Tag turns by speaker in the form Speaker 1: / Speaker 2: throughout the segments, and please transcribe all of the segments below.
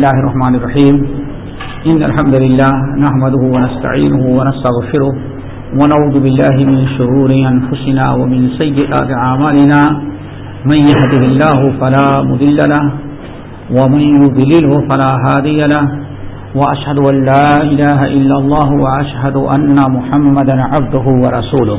Speaker 1: الله الرحمن الرحيم إن الحمد لله نحمده ونستعينه ونستغفره ونعوذ بالله من شرور أنفسنا ومن سيئات عاملنا من يهده الله فلا مذل له ومن يذلله فلا هادي له وأشهد أن لا إله إلا الله وأشهد أن محمد عبده ورسوله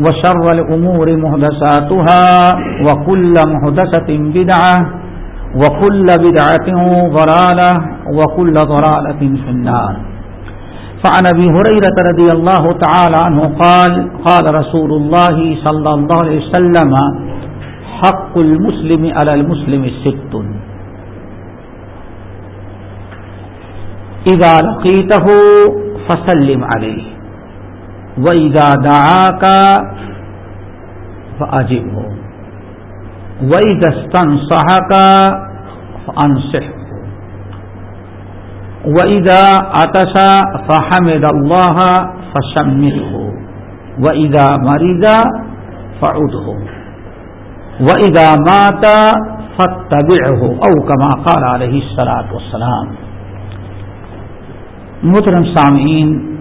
Speaker 1: وشر الأمور مهدساتها وكل مهدسة بدعة وكل بدعة ضلالة وكل ضلالة في النار. فعن أبي هريرة رضي الله تعالى عنه قال قال رسول الله صلى الله عليه وسلم حق المسلم على المسلم ست إذا لقيته فسلم عليه. وَإِذَا دَعَاكَ فَأَجِبْهُ وَإِذَا اسْتَنصَحَكَ فَأَنصِحْهُ وَإِذَا عَطَشَ فَحَمِدَ اللَّهَ فَشَمِّتْهُ وَإِذَا مَرِضَ فَعُدْهُ وَإِذَا مَاتَ فَاتَّبِعْهُ أو كما قال علیہ الصلاة والسلام محترم سامعین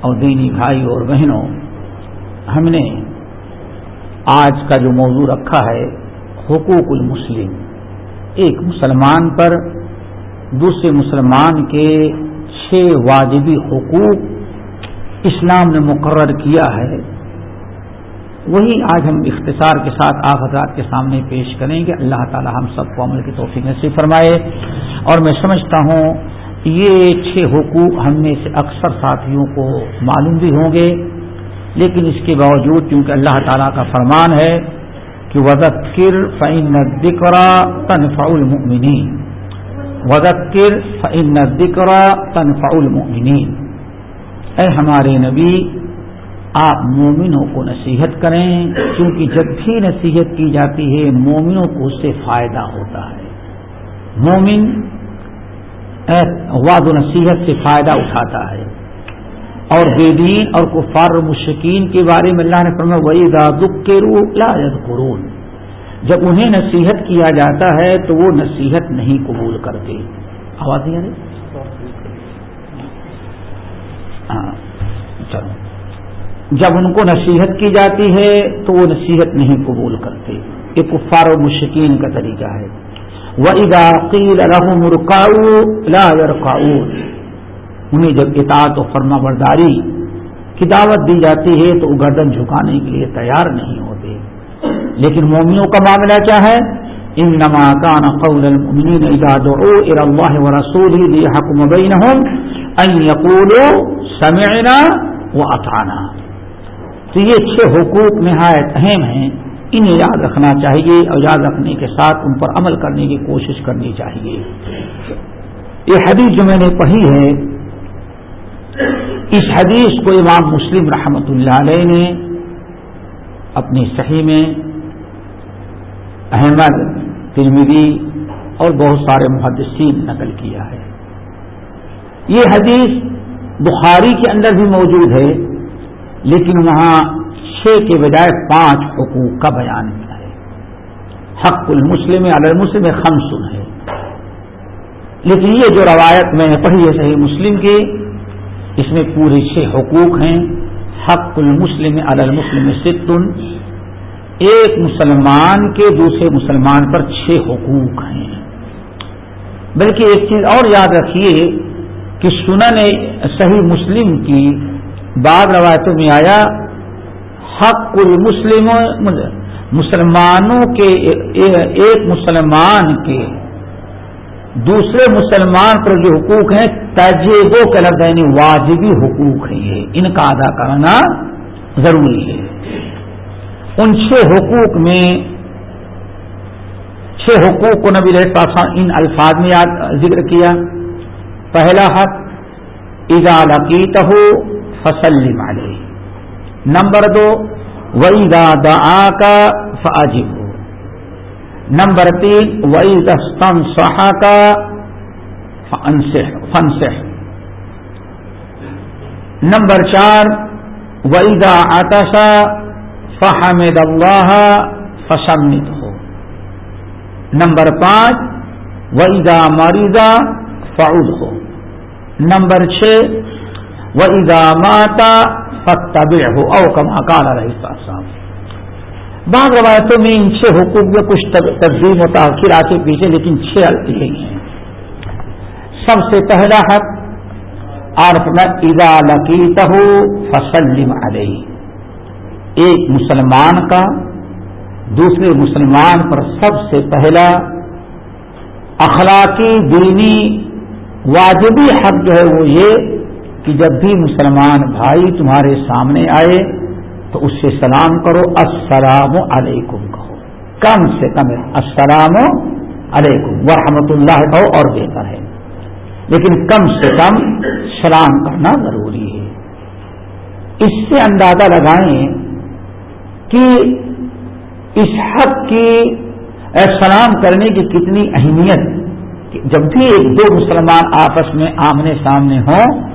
Speaker 1: اور دینی بھائی اور بہنوں، ہم نے آج کا جو موضوع رکھا ہے، حقوق المسلم۔ ایک مسلمان پر، دوسرے مسلمان کے چھ واجبی حقوق اسلام نے مقرر کیا ہے۔ وہی آج ہم اختصار کے ساتھ آپ حضرات کے سامنے پیش کریں گے۔ اللہ تعالی ہم سب کو عمل کی توفیق نصیب فرمائے۔ اور میں سمجھتا ہوں یہ چھ حقوق ہم میں سے اکثر ساتھیوں کو معلوم بھی ہوں گے، لیکن اس کے باوجود کیونکہ اللہ تعالیٰ کا فرمان ہے کہ وزت کر فعین دکرا تنفع المؤمنین وزت فعین دکرا تنفع المؤمنین اے ہمارے نبی، آپ مومنوں کو نصیحت کریں کیونکہ جب بھی نصیحت کی جاتی ہے مومنوں کو اس سے فائدہ ہوتا ہے۔ مومن واد و نصیحت سے فائدہ اٹھاتا ہے۔ اور بے دین اور کفار مشکین کے بارے میں اللہ نے فرما وہی دادک کے رو قرون جب انہیں نصیحت کیا جاتا ہے تو وہ نصیحت نہیں قبول کرتے۔ آواز نہیں آ رہی؟ ہاں چلو۔ جب ان کو نصیحت کی جاتی ہے تو وہ نصیحت نہیں قبول کرتے۔ یہ کفار و مشکین کا طریقہ ہے۔ وَإِذَا قِيلَ لَهُمُ ارْكَعُوا لَا يَرْكَعُونَ۔ انہیں جب اطاعت و فرما برداری کی دعوت دی جاتی ہے تو وہ گردن جھکانے کے لیے تیار نہیں ہوتے۔ لیکن مومنوں کا معاملہ کیا ہے؟ ان نما کان قول المؤمنین اذا دعوا الى الله ورسوله ليحكم بينهم ان يقولوا سمعنا واطعنا تو یہ چھ حقوق نہایت اہم ہیں۔ انہیں یاد رکھنا چاہیے اور یاد رکھنے کے ساتھ ان پر عمل کرنے کی کوشش کرنی چاہیے۔ یہ حدیث جو میں نے پڑھی ہے، اس حدیث کو امام مسلم رحمت اللہ علیہ نے اپنی صحیح میں، احمد ترمیدی اور بہت سارے محدثین نقل کیا ہے۔ یہ حدیث بخاری کے اندر بھی موجود ہے، لیکن وہاں چھ کے بجائے پانچ حقوق کا بیان کیا ہے۔ حق المسلم علی المسلم خمسن ہے۔ لیکن یہ جو روایت میں نے پڑھی ہے صحیح مسلم کی، اس میں پورے چھ حقوق ہیں۔ حق المسلم المسلم ستن ایک مسلمان کے دوسرے مسلمان پر چھ حقوق ہیں۔ بلکہ ایک چیز اور یاد رکھیے کہ سنن صحیح مسلم کی بعض روایتوں میں آیا حق المسلم مسلمانوں کے ایک مسلمان کے دوسرے مسلمان پر جو حقوق ہیں تجیبوں کے لفظ یعنی واجبی حقوق ہیں یہ۔ ان کا ادا کرنا ضروری ہے۔ ان چھ حقوق میں چھ حقوق کو نبی رہتا ان الفاظ میں یاد ذکر کیا۔ پہلا حق ایزا لقیت ہو فصل مالے نمبر دو ویدا دا کا فاجب ہو نمبر تین وئی دستم سہا کا فنسح نمبر چار ویدا آتشا فحمد اللہ فسمت ہو نمبر پانچ ویدا مریضا فعود ہو نمبر چھ ویدا ماتا فتبع ہو او کما کالا رہی صاحب بعض روایتوں میں ان چھ حقوق میں کچھ تبدیل و تاخیر آ کے پیچھے، لیکن چھ یہی ہیں۔ سب سے پہلا حق، عارف ادا لقیت ہو فسلم علیہ۔ ایک مسلمان کا، دوسرے مسلمان پر سب سے پہلا اخلاقی، دینی، واجبی حق جو ہے وہ یہ کہ جب بھی مسلمان بھائی تمہارے سامنے آئے تو اس سے سلام کرو، السلام علیکم کہو۔ کم سے کم السلام علیکم۔ ورحمۃ اللہ کہو اور بہتر ہے۔ لیکن کم سے کم سلام کرنا ضروری ہے۔ اس سے اندازہ لگائیں کہ اس حق کی سلام کرنے کی کتنی اہمیت جب بھی ایک دو مسلمان آپس میں آمنے سامنے ہوں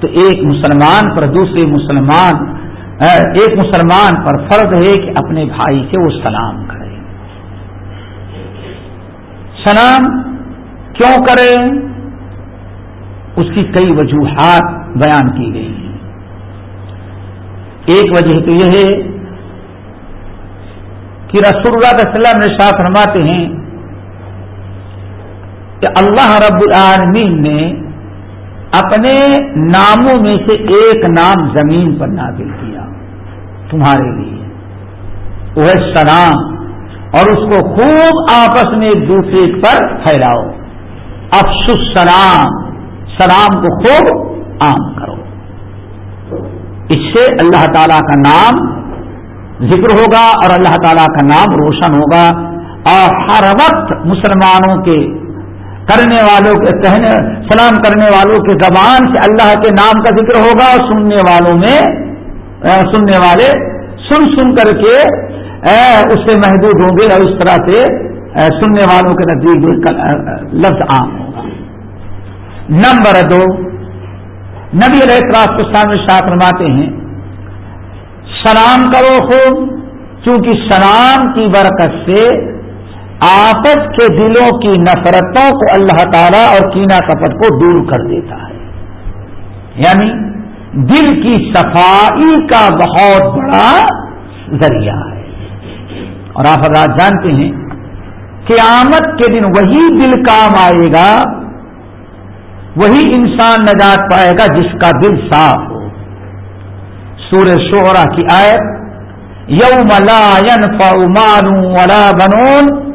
Speaker 1: تو ایک مسلمان پر دوسرے مسلمان ایک مسلمان پر فرض ہے کہ اپنے بھائی سے وہ سلام کرے۔ سلام کیوں کرے؟ اس کی کئی وجوہات بیان کی گئی ہیں۔ ایک وجہ تو یہ ہے کہ رسول اللہ علیہ وسلم نے شاہ فرماتے ہیں کہ اللہ رب العالمین نے اپنے ناموں میں سے ایک نام زمین پر نازل کیا تمہارے لیے۔ وہ ہے سلام، اور اس کو خوب آپس میں ایک دوسرے پر پھیلاؤ۔ افسوس سلام سلام کو خوب عام کرو۔ اس سے اللہ تعالی کا نام ذکر ہوگا اور اللہ تعالی کا نام روشن ہوگا۔ اور ہر وقت مسلمانوں کے کرنے والوں کے کہنے سلام کرنے والوں کے زبان سے اللہ کے نام کا ذکر ہوگا اور سننے والوں میں سننے والے سن سن کر کے اس سے محدود ہوں گے اور اس طرح سے سننے والوں کے نزدیک لفظ عام ہوگا۔ نمبر دو، نبی علیہ السلام کو سامنے شاہ فرماتے ہیں، سلام کرو خوب کیونکہ سلام کی برکت سے آپس کے دلوں کی نفرتوں کو اللہ تعالی اور کینا کپٹ کو دور کر دیتا ہے۔ یعنی دل کی صفائی کا بہت بڑا ذریعہ ہے۔ اور آپ حضرات جانتے ہیں کہ آمد کے دن وہی دل کام آئے گا، وہی انسان نجات پائے گا جس کا دل صاف ہو۔ سورہ شوہرا کی آیت، یوم لا ينفع مال ولا بنون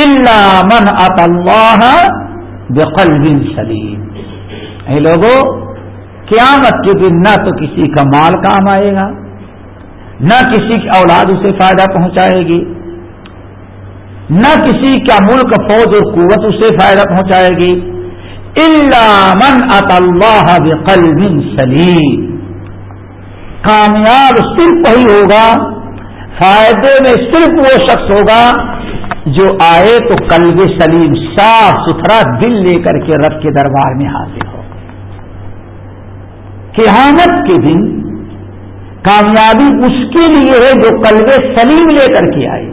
Speaker 1: الا من ات اللہ بقلب سلیم اے لوگوں قیامت کے دن نہ تو کسی کا مال کام آئے گا، نہ کسی کی اولاد اسے فائدہ پہنچائے گی، نہ کسی کا ملک فوج اور قوت اسے فائدہ پہنچائے گی۔ من اط اللہ بقلب سلیم کامیاب صرف وہی ہوگا، فائدے میں صرف وہ شخص ہوگا جو آئے تو قلب سلیم صاف ستھرا دل لے کر کے رب کے دربار میں حاضر ہو۔ قیامت کے دن کامیابی اس کے لیے ہے جو قلب سلیم لے کر کے آئے۔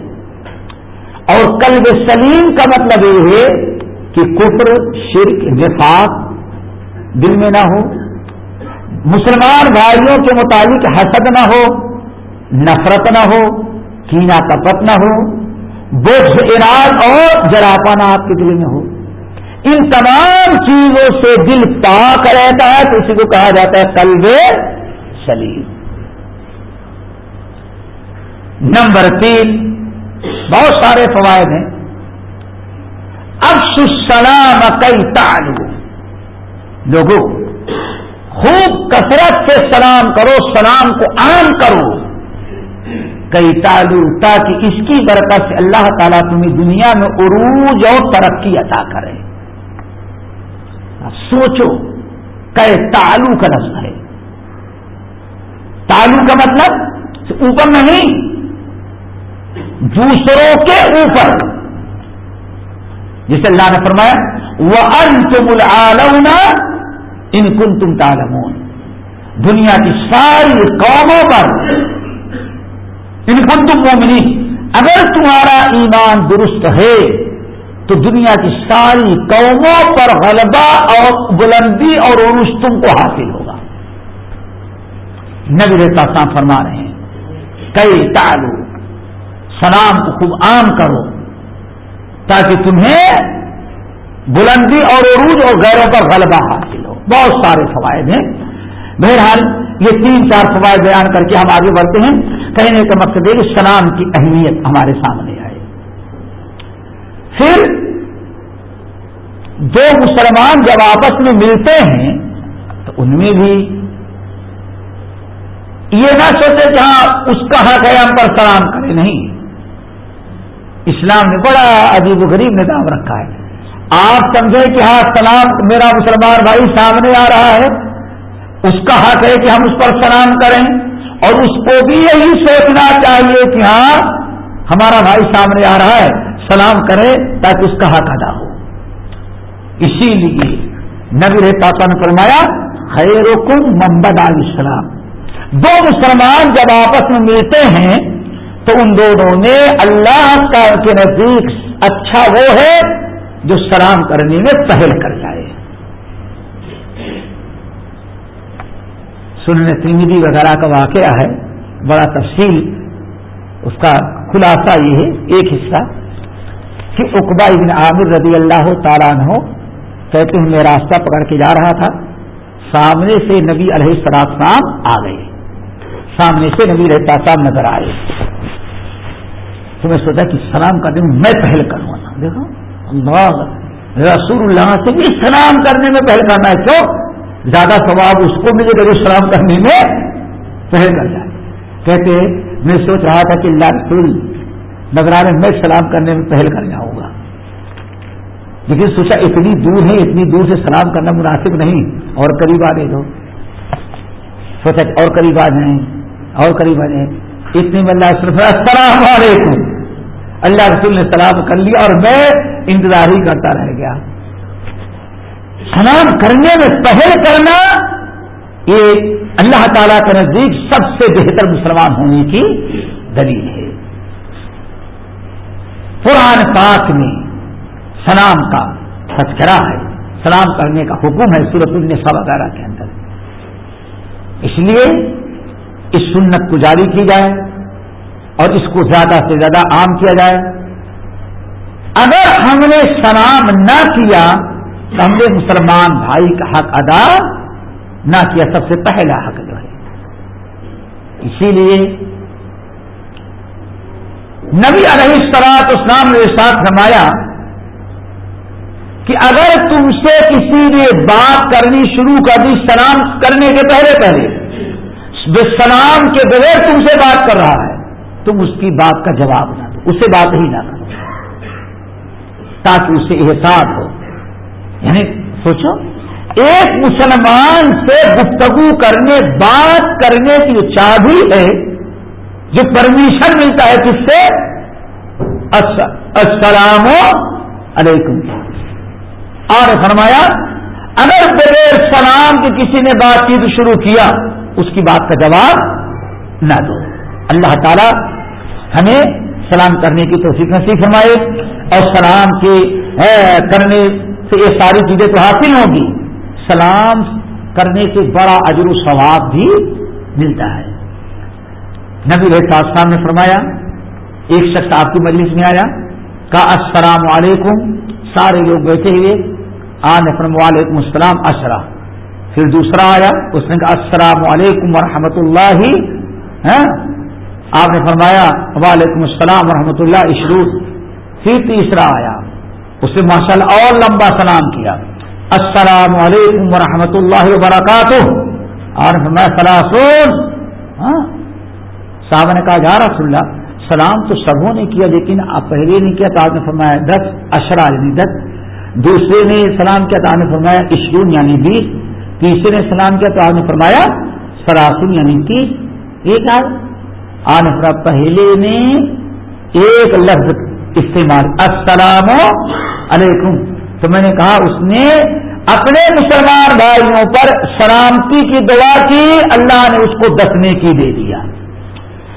Speaker 1: اور قلب سلیم کا مطلب یہ ہے کہ کفر، شرک، نفاق دل میں نہ ہو۔ مسلمان بھائیوں کے متعلق حسد نہ ہو، نفرت نہ ہو کینا کپت نہ ہو۔ بوجھ اراد اور جراپانا آپ کے دل میں ہو۔ ان تمام چیزوں سے دل پاک رہتا ہے تو اسی کو کہا جاتا ہے قلب سلیم۔ نمبر تین، بہت سارے فوائد ہیں۔ افس السلام کئی تعلق لوگوں، خوب کثرت سے سلام کرو، سلام کو عام کرو۔ کئی تعلق تاکہ اس کی برکت سے اللہ تعالیٰ تمہیں دنیا میں عروج اور ترقی عطا کرے۔ سوچو کہ تالو کا لفظ ہے۔ تالو کا مطلب اوپر نہیں، دوسروں کے اوپر۔ جسے اللہ نے فرمایا وہ ان تم ان کن تم تالمون دنیا کی ساری قوموں پر ان کن تم مومنی اگر تمہارا ایمان درست ہے، تو دنیا کی ساری قوموں پر غلبہ اور بلندی اور عروج تم کو حاصل ہوگا۔ نبی رہتا فرما رہے ہیں، کئی تعلق سلام کو خوب عام کرو، تاکہ تمہیں بلندی اور عروج اور غیروں پر غلبہ حاصل ہو۔ بہت سارے فوائد ہیں۔ بہرحال یہ تین چار فوائد بیان کر کے ہم آگے بڑھتے ہیں۔ کہنے کا مقصد ہے کہ سلام کی اہمیت ہمارے سامنے آئے۔ پھر دو مسلمان جب آپس میں ملتے ہیں تو ان میں بھی یہ نہ سوچے کہ ہاں اس کا حق ہے، ہم پر سلام کرے نہیں۔ اسلام نے بڑا عجیب و غریب نظام رکھا ہے۔ آپ سمجھیں کہ ہاں سلام میرا مسلمان بھائی سامنے آ رہا ہے۔ اس کا حق ہے کہ ہم اس پر سلام کریں اور اس کو بھی یہی سوچنا چاہیے کہ ہاں ہمارا بھائی سامنے آ رہا ہے، سلام کرے تاکہ اس کا حق ادا ہو۔ اسی لیے نبی پاپا نے فرمایا خیر کم محمد علیہ السلام دو مسلمان جب آپس میں ملتے ہیں، تو ان دونوں نے اللہ کا کے نزدیک اچھا وہ ہے جو سلام کرنے میں پہل کر جائے۔ سننے ترمیدی وغیرہ کا واقعہ ہے، بڑا تفصیل، اس کا خلاصہ یہ ہے، ایک حصہ کہ اقبا ابن عامر رضی اللہ تعالیٰ عنہ کہتے ہیں، میں راستہ پکڑ کے جا رہا تھا، سامنے سے نبی علیہ السلام شام آ گئے۔ سامنے سے نبی رہتا صاحب نظر آئے۔ تو میں سوچا کہ سلام کرنے میں میں پہل کروں گا۔ دیکھو، اللہ رسول اللہ سے بھی سلام کرنے میں پہل کرنا ہے، کیوں؟ زیادہ ثواب اس کو ملے گا جو سلام کرنے میں پہل کر جائے کہتے میں سوچ رہا تھا کہ اللہ رسول نظرانے میں سلام کرنے میں پہل کر جاؤں گا لیکن سوچا اتنی دور ہے اتنی دور سے سلام کرنا مناسب نہیں۔ اور قریب آ گئے سوچا اور قریب آ جائیں، اور قریب آ جائیں۔ اتنی میں اللہ السلام علیکم۔ اللہ رسول نے سلام کر لیا اور میں انتظار ہی کرتا رہ گیا۔ سلام کرنے میں پہل کرنا یہ اللہ تعالی کے نزدیک سب سے بہتر مسلمان ہونے کی دلیل ہے۔ قرآن پاک میں سلام کا تذکرہ ہے۔ سلام کرنے کا حکم ہے سورت النساء وغیرہ کے اندر۔ اس لیے اس سنت کو جاری کی جائے اور اس کو زیادہ سے زیادہ عام کیا جائے۔ اگر ہم نے سلام نہ کیا ہم نے مسلمان بھائی کا حق ادا نہ کیا، سب سے پہلا حق جو ہے۔ اسی لیے نبی علیہ السلاط اسلام نے ساتھ رمایا کہ اگر تم سے کسی نے بات کرنی شروع کر دی سلام کرنے کے پہلے پہلے سلام کے بغیر تم سے بات کر رہا ہے، تم اس کی بات کا جواب نہ دو، اسے بات ہی نہ کرو، تاکہ اسے احساس ہو یعنی سوچو، ایک مسلمان سے گفتگو کرنے، بات کرنے کی جو چابی ہے، جو پرمیشن ملتا ہے کس سے؟ السلام علیکم۔ اور فرمایا، اگر بغیر سلام کے کسی نے بات چیت شروع کیا، اس کی بات کا جواب نہ دو۔ اللہ تعالی ہمیں سلام کرنے کی توفیق نصیب فرمائے اور سلام کے کرنے سے یہ ساری چیزیں تو حاصل ہوں گی۔ سلام کرنے سے بڑا اجر و ثواب بھی ملتا ہے۔ نبی رہتا نے فرمایا، ایک شخص آپ کی مجلس میں آیا کا السلام علیکم۔ سارے لوگ بیٹھے ہوئے آنے فرم وعلیکم السلام، اشرا۔ پھر دوسرا آیا، اس نے کہا، السلام علیکم ورحمۃ اللہ ہاں؟ آپ نے فرمایا، وعلیکم السلام ورحمۃ اللہ اشرود پھر تیسرا آیا۔ اس نے ماشاء اللہ اور لمبا سلام کیا۔ السلام علیکم ورحمۃ اللہ وبرکاتہ۔ اور میں سلاسون ہاں؟ صاحب نے کہا جا رسول اللہ سلام تو سبوں نے کیا، لیکن آپ پہلے نہیں کیا۔ تو آپ نے فرمایا، دس اشرا یعنی دس۔ دوسرے نے سلام کیا، تو آپ نے فرمایا اشرون یعنی بیس۔ تیسرے نے سلام کیا، تو آپ نے فرمایا سراسن یعنی تیس۔ ایک آج فرا پہلے نے ایک لفظ استعمال، السلام علیکم۔ تو میں نے کہا، اس نے اپنے مسلمان بھائیوں پر سلامتی کی دعا کی، اللہ نے اس کو دسنے کی دے دیا۔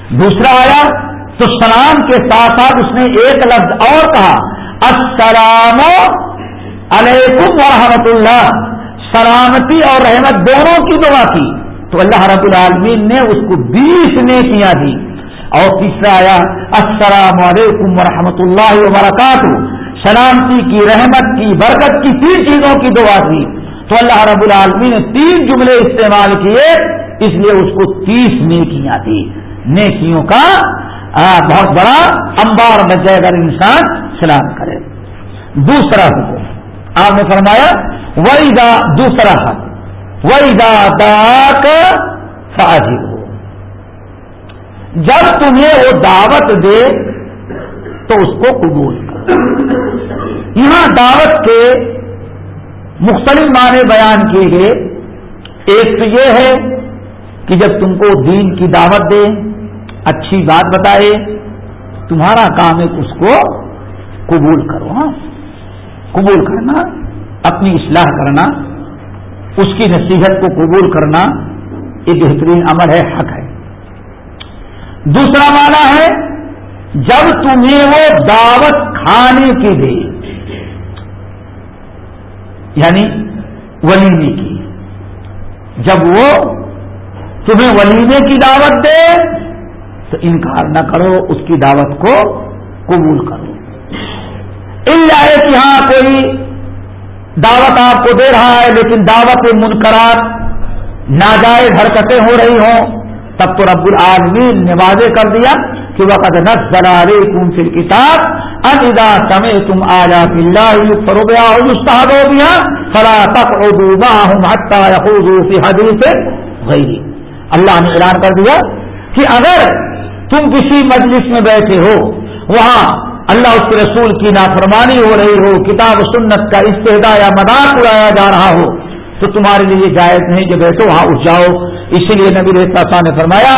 Speaker 1: دوسرا آیا، تو سلام کے ساتھ ساتھ اس نے ایک لفظ اور کہا، السلام علیکم ورحمۃ اللہ۔ سلامتی اور رحمت دونوں کی دعا کی۔ تو اللہ رب العالمین نے اس کو بیس نے کیا دی۔ اور تیسرا آیا، السلام علیکم ورحمۃ اللہ وبرکاتہ۔ سلامتی کی، رحمت کی، برکت کی تین چیزوں کی دعا تھی تو اللہ رب العالمین نے تین جملے استعمال کیے، اس لیے اس کو تیس نیکیاں تھی نیکیوں کا بہت بڑا امبار بچ جائے اگر انسان سلام کرے۔ دوسرا حکم، آپ نے فرمایا وہی دا دوسرا حق۔ وہی دا داک فاجی ہو جب تمہیں وہ دعوت دے، تو اس کو قبول۔ یہاں دعوت کے مختلف معنی بیان کیے گئے۔ ایک تو یہ ہے کہ جب تم کو دین کی دعوت دے اچھی بات بتائے، تمہارا کام ہے اس کو قبول کرو ہاں۔ قبول کرنا، اپنی اصلاح کرنا، اس کی نصیحت کو قبول کرنا یہ بہترین عمل ہے، حق ہے۔ دوسرا معنی ہے جب تمہیں وہ دعوت کھانے کی دے یعنی ولیمے کی، جب وہ تمہیں ولیمے کی دعوت دے، تو انکار نہ کرو، اس کی دعوت کو قبول کرو۔ ان جائے کہ ہاں کوئی دعوت آپ کو دے رہا ہے، لیکن دعوت منقرات ناجائز حرکتیں ہو رہی ہوں، تب تو رب العالمین نے واضح کر دیا۔ کہ وقت نس زرارے تم فل کتاب ادا سمے تم آجا اللہ کرو گیا ہو گیا فلا تک اردو ہوں حتہ حدیث غیر اللہ نے اعلان کر دیا کہ اگر تم کسی مجلس میں بیٹھے ہو، وہاں اللہ اس کے رسول کی نافرمانی ہو رہی ہو، کتاب سنت کا استحدہ یا مدار اڑایا جا رہا ہو، تو تمہارے لیے جائز نہیں کہ بیٹھو، وہاں اٹھ جاؤ۔ اسی لیے نبی رحتا نے فرمایا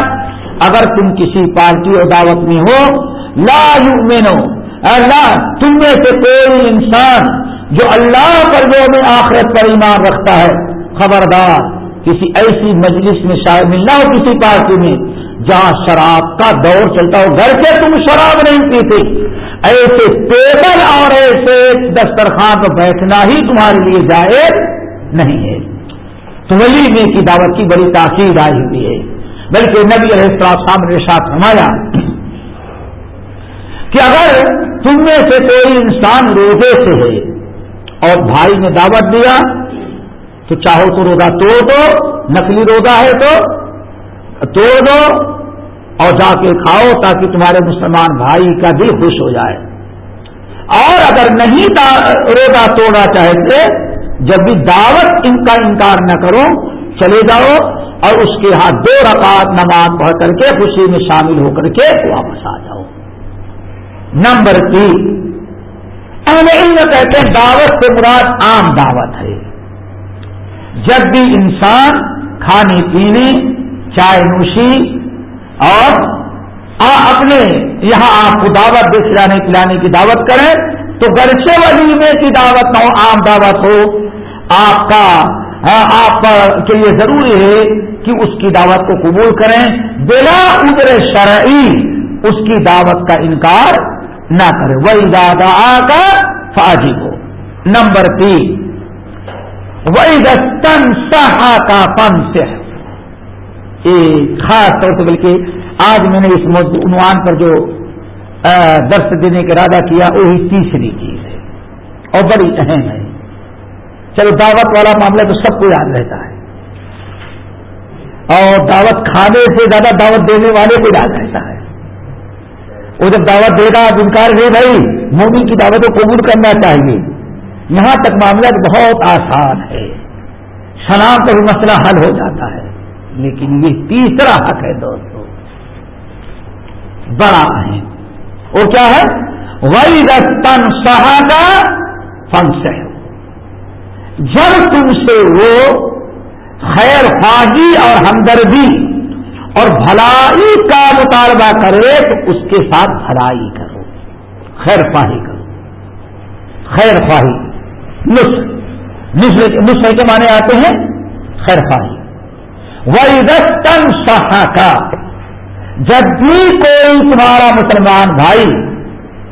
Speaker 1: اگر تم کسی پارٹی اور دعوت میں ہو، لا یؤمنو اللہ، تم میں سے کوئی انسان جو اللہ پر جو میں آخرت پر ایمان رکھتا ہے، خبردار، کسی ایسی مجلس میں شاید ملنا ہو کسی پارٹی میں، جہاں شراب کا دور چلتا ہو، گھر کے تم شراب نہیں پیتے۔ ایسے ٹیبل اور ایسے دسترخوان پر بیٹھنا ہی تمہارے لیے جائز نہیں ہے۔ تو ولیمے کی دعوت کی بڑی تاثیر آئی ہوئی ہے۔ بلکہ نبی علیہ السلام نے ساتھ فرمایا کہ اگر تم میں سے کوئی انسان روزے سے ہے اور بھائی نے دعوت دیا، تو چاہو تو روزہ توڑ دو، نقلی روزہ ہے تو توڑ دو اور جا کے کھاؤ تاکہ تمہارے مسلمان بھائی کا دل خوش ہو جائے۔ اور اگر نہیں روزہ توڑنا چاہتے، جب بھی دعوت ان کا انکار نہ کرو چلے جاؤ اور اس کے ہاتھ دو رکعت نماز پڑھ کر کے خوشی میں شامل ہو کر کے واپس آ جاؤ۔ نمبر تین، اہل علم کہتے ہیں دعوت سے مراد عام دعوت ہے۔ جب بھی انسان کھانے، پینے، چائے، نوشی اور اپنے یہاں آپ کو دعوت دے، کھلانے، پلانے کی دعوت کریں تو گرچے ولیمے کی دعوت نہ ہو، عام دعوت ہو۔ آپ کا ہاں، آپ کے لیے ضروری ہے کہ اس کی دعوت کو قبول کریں، بلا ادر شرعی اس کی دعوت کا انکار نہ کرے وہی دادا آ کر فاجی ہو نمبر تین۔ وہی دستن سہا کا پن سے خاص طور سے بلکہ آج میں نے اس عنوان پر جو درس دینے کا ارادہ کیا، وہی تیسری چیز ہے۔ اور بڑی اہم ہے۔ چلو دعوت والا معاملہ تو سب کو یاد رہتا ہے۔ اور دعوت کھانے سے زیادہ دعوت دینے والے کو یاد رہتا ہے۔ وہ جب دعوت دے گا انکار ہے بھائی، مومن کی دعوت کو قبول کرنا چاہیے۔ یہاں تک معاملہ بہت آسان ہے۔ سلام کا بھی مسئلہ حل ہو جاتا ہے۔ لیکن یہ تیسرا حق ہے دوستو۔ بڑا اہم۔ وہ کیا ہے؟ وہی رتن سہا کا فنس ہے جب تم سے وہ خیر خواہی اور ہمدردی اور بھلائی کا مطالبہ کرے تو اس کے ساتھ بھلائی کرو، خیر خواہی کرو۔ خیر خواہی۔ نسخ نسخے کے معنی آتے ہیں خیر خواہی۔ وہی رتن سہا کا جب بھی کوئی تمہارا مسلمان بھائی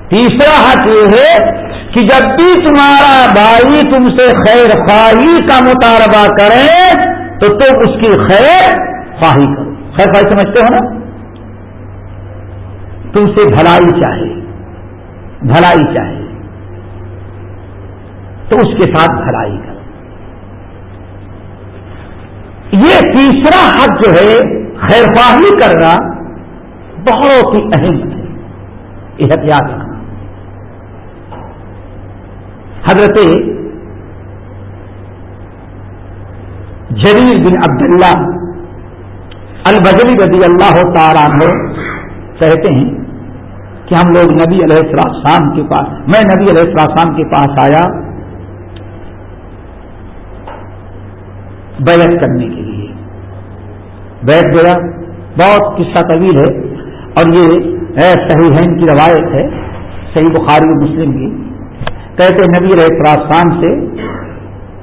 Speaker 1: تیسرا حق یہ ہے کہ جب بھی تمہارا بھائی تم سے خیر خواہی کا مطالبہ کرے، تو تم اس کی خیر خواہی کرو۔ خیر خواہی سمجھتے ہو نا؟ تم سے بھلائی چاہے بھلائی چاہے، تو اس کے ساتھ بھلائی کرو۔ یہ تیسرا حق جو ہے، خیر خواہی کرنا بہت ہی اہم ہے۔ یہ احتیاط رکھنا حضرت جلیل بن عبداللہ البجلی رضی اللہ تعالیٰ کہتے ہیں کہ ہم لوگ نبی علیہ السلام کے پاس، میں نبی علیہ السلام کے پاس آیا بیعت کرنے کے لیے۔ بیعت گیا بہت قصہ طویل ہے اور یہ صحیح ہند کی روایت ہے۔ صحیح بخاری و مسلم کی۔ کہتے نبی رہے پراسان سے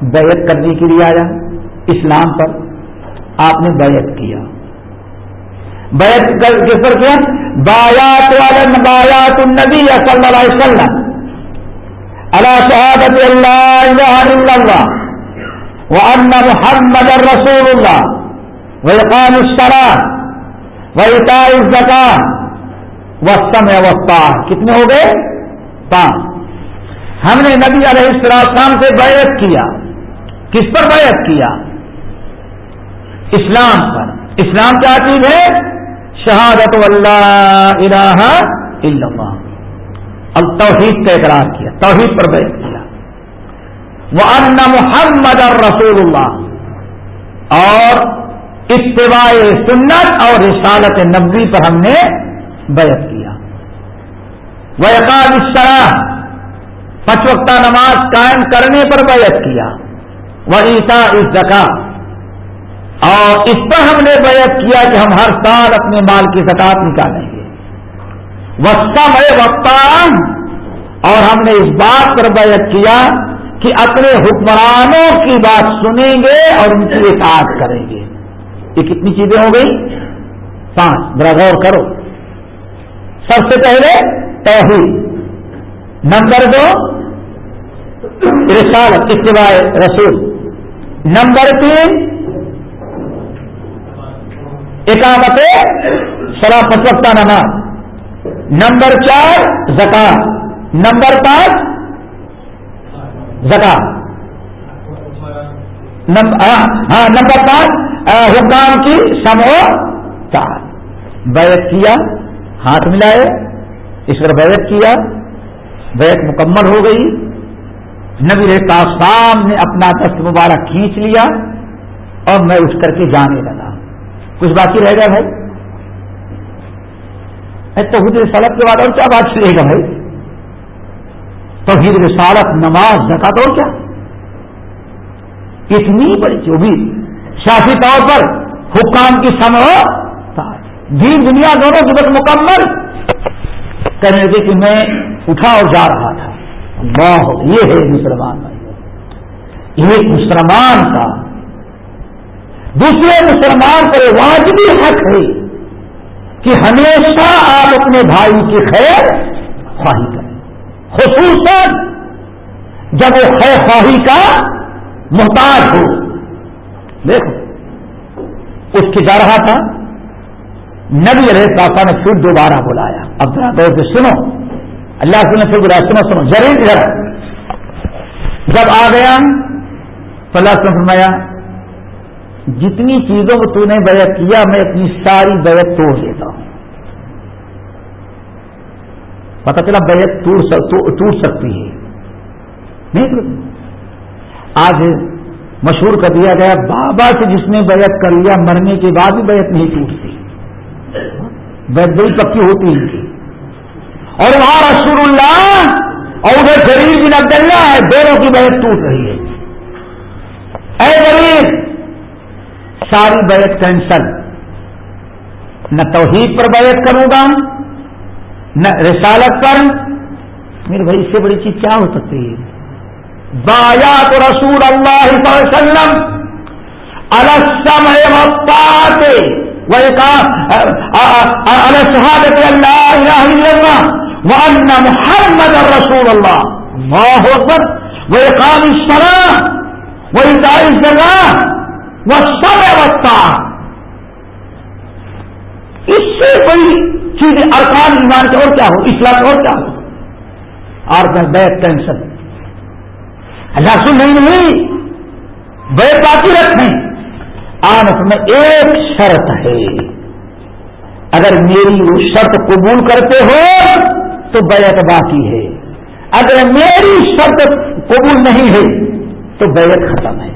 Speaker 1: بیعت کرنے کے لیے آیا، اسلام پر آپ نے بیعت کیا۔ بیعت کر کس پر کیا؟ بایات والن بایات النبی صلی اللہ علیہ وسلم۔ اللہ شہادت اللہ اللہ وان محمد رسول اللہ۔ وقان السلام ویتا زکا وسطم وسطا کتنے ہو گئے؟ پانچ۔ ہم نے نبی علیہ السلام سے بیعت کیا۔ کس پر بیعت کیا؟ اسلام پر۔ اسلام کیا چیز ہے؟ شہادت اللہ الہ الا اللہ۔ اب توحید کا اقرار کیا، توحید پر بیعت کیا۔ وہ ان محمد رسول اللہ اور اتباع سنت اور رسالت نبوی پر ہم نے بیعت کیا۔ وہ اس طرح پچ وقتہ نماز قائم کرنے پر بیعت کیا۔ وہ عیسا اس زکا اور اس پر ہم نے بیعت کیا کہ ہم ہر سال اپنے مال کی زکات نکالیں گے۔ وسطم وقتا اور ہم نے اس بات پر بیعت کیا کہ اپنے حکمرانوں کی بات سنیں گے اور ان کی اطاعت کریں گے۔ یہ کتنی چیزیں ہو گئی پانچ۔ ذرا غور کرو۔ سب سے پہلے توحید۔ نمبر دو رسالت اتباع رسول. نمبر تین. اکامت سلا پچوکتا نماز. نمبر چار زکات نمبر پانچ زکات ہاں،, ہاں نمبر پانچ حکام کی سمو چار بیعت کیا، ہاتھ ملائے. اس پر بیعت کیا، بیعت مکمل ہو گئی. نبی رہتا شام نے اپنا دست مبارک کھینچ لیا اور میں اٹھ کر کے جانے لگا۔ کچھ باقی رہ گیا بھائی؟ تو رسالت کے بعد اور کیا بات چلے گا بھائی؟ توحید رسالت، نماز، زکات اور کیا؟ اتنی بڑی جو بھی سیاسی طور پر حکام کی سمو دین دنیا دونوں کی مکمل، کہنے لگے کہ میں اٹھا اور جا رہا تھا۔ اللہ یہ ہے مسلمان یہ مسلمان کا۔ دوسرے مسلمان پر واجبی حق ہے کہ ہمیشہ آپ اپنے بھائی کی خیر خواہی کریں۔ خصوصاً جب وہ خیر خواہی کا محتاج ہو۔ دیکھو، اس کی جا رہا تھا۔ نبی علیہ پاپا نے پھر دوبارہ بلایا۔ اب ذرا دور سے سنو۔ اللہ سے نے پھر سنو سنو، ضرور ذرا جب آ گیا، تو اللہ سے فرمایا، جتنی چیزوں کو تو نے بیعت کیا، میں اپنی ساری بیعت توڑ دیتا ہوں۔ پتا چلا بیعت ٹوٹ سکتی ہے۔ نہیں آج مشہور کر دیا گیا، بابا سے جس نے بیعت کر لیا، مرنے کے بعد بھی بیعت نہیں ٹوٹتی۔ بیعت بڑی پکی ہوتی ہے اور وہاں رسول اللہ اور ادھر شریف بن عبداللہ ہے، دونوں کی بیعت ٹوٹ رہی ہے۔ اے غریب ساری بیعت کینسل۔ نہ توحید پر بیعت کروں گا، نہ رسالت پر۔ میرے بھائی، اس سے بڑی چیز کیا ہو سکتی ہے؟ بایا تو رسول اللہ علیہ وسلم السم وقات الشہادت اللہ الہ اللہ وان محمد رسول اللہ۔ اللہ اکبر۔ وہ کام الصلاح وہ الزکاہ وہ سب وقتا اس سے بڑی چیز ارکان ایمان کے اور کیا ہو؟ اسلام اور کیا ہو؟ اور میں بیت ٹینشن۔ اللہ سن نہیں نہیں بیت باقی رکھیں۔ آنس میں ایک شرط ہے۔ اگر میری وہ شرط قبول کرتے ہو تو بیت باقی ہے۔ اگر میری شرط قبول نہیں ہے تو بیت ختم ہے۔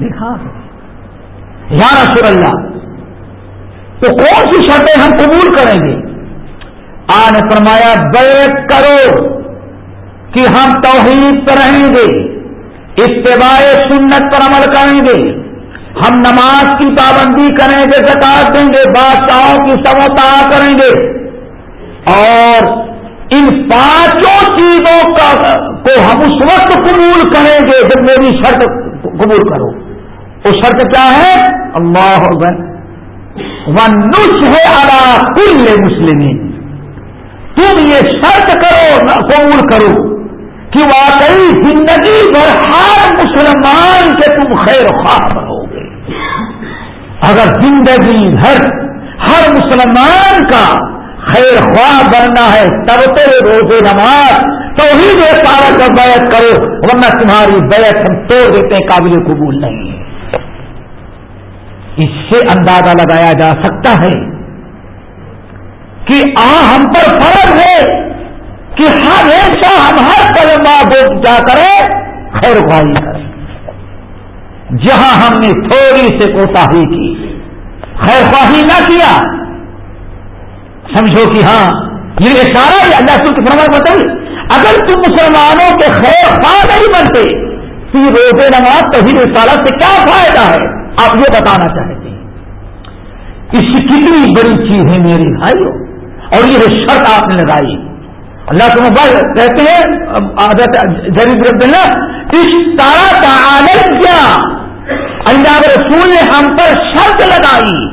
Speaker 1: دیکھا؟ یا رسول اللہ، تو کون سی شرطیں ہم قبول کریں گے؟ آن فرمایا بیت کرو کہ ہم توحید پر رہیں گے۔ اتباع سنت پر عمل کریں گے۔ ہم نماز کی پابندی کریں گے، زکات دیں گے، بادشاہوں کی سموتا کریں گے۔ اور ان پانچوں چیزوں کا کو ہم اس وقت قبول کریں گے جب میری شرط قبول کرو۔ وہ شرط کیا ہے؟ اللہ ون نش ہے آرا کل مسلم تم یہ شرط کرو قبول کرو۔ کہ واقعی زندگی بھر ہر مسلمان کے تم خیر خواہ بنو گے۔ اگر زندگی بھر ہر مسلمان کا خیر خواہ بننا ہے، تب تو روزے نماز تو ہی جو سارا کا بیعت کرو، ورنہ تمہاری بیعت ہم توڑ دیتے ہیں، قابل قبول نہیں۔ ہے اس سے اندازہ لگایا جا سکتا ہے کہ آ ہم پر فرض ہے کہ ہمیشہ ہم ہر کلمہ کو جا کریں خیر خواہی کریں جہاں ہم نے تھوڑی سے کوتا کی، خیر خواہی نہ کیا، سمجھو کہ ہاں یہ اشارہ ہے اللہ کی فرما بتائیے اگر تم مسلمانوں کے خیر خواہ نہیں بنتے تو یہ روزے نماز تو ہی رسالت سے کیا فائدہ ہے؟ آپ یہ بتانا چاہتے ہیں۔ اس کی کتنی بڑی چیز ہے میری بھائیوں، اور یہ شرط آپ نے لگائی۔ اللہ کے موبائل کہتے ہیں۔ جریب رب اس تارا کا آنند کیا؟ اللہ رسول نے ہم پر شرط لگائی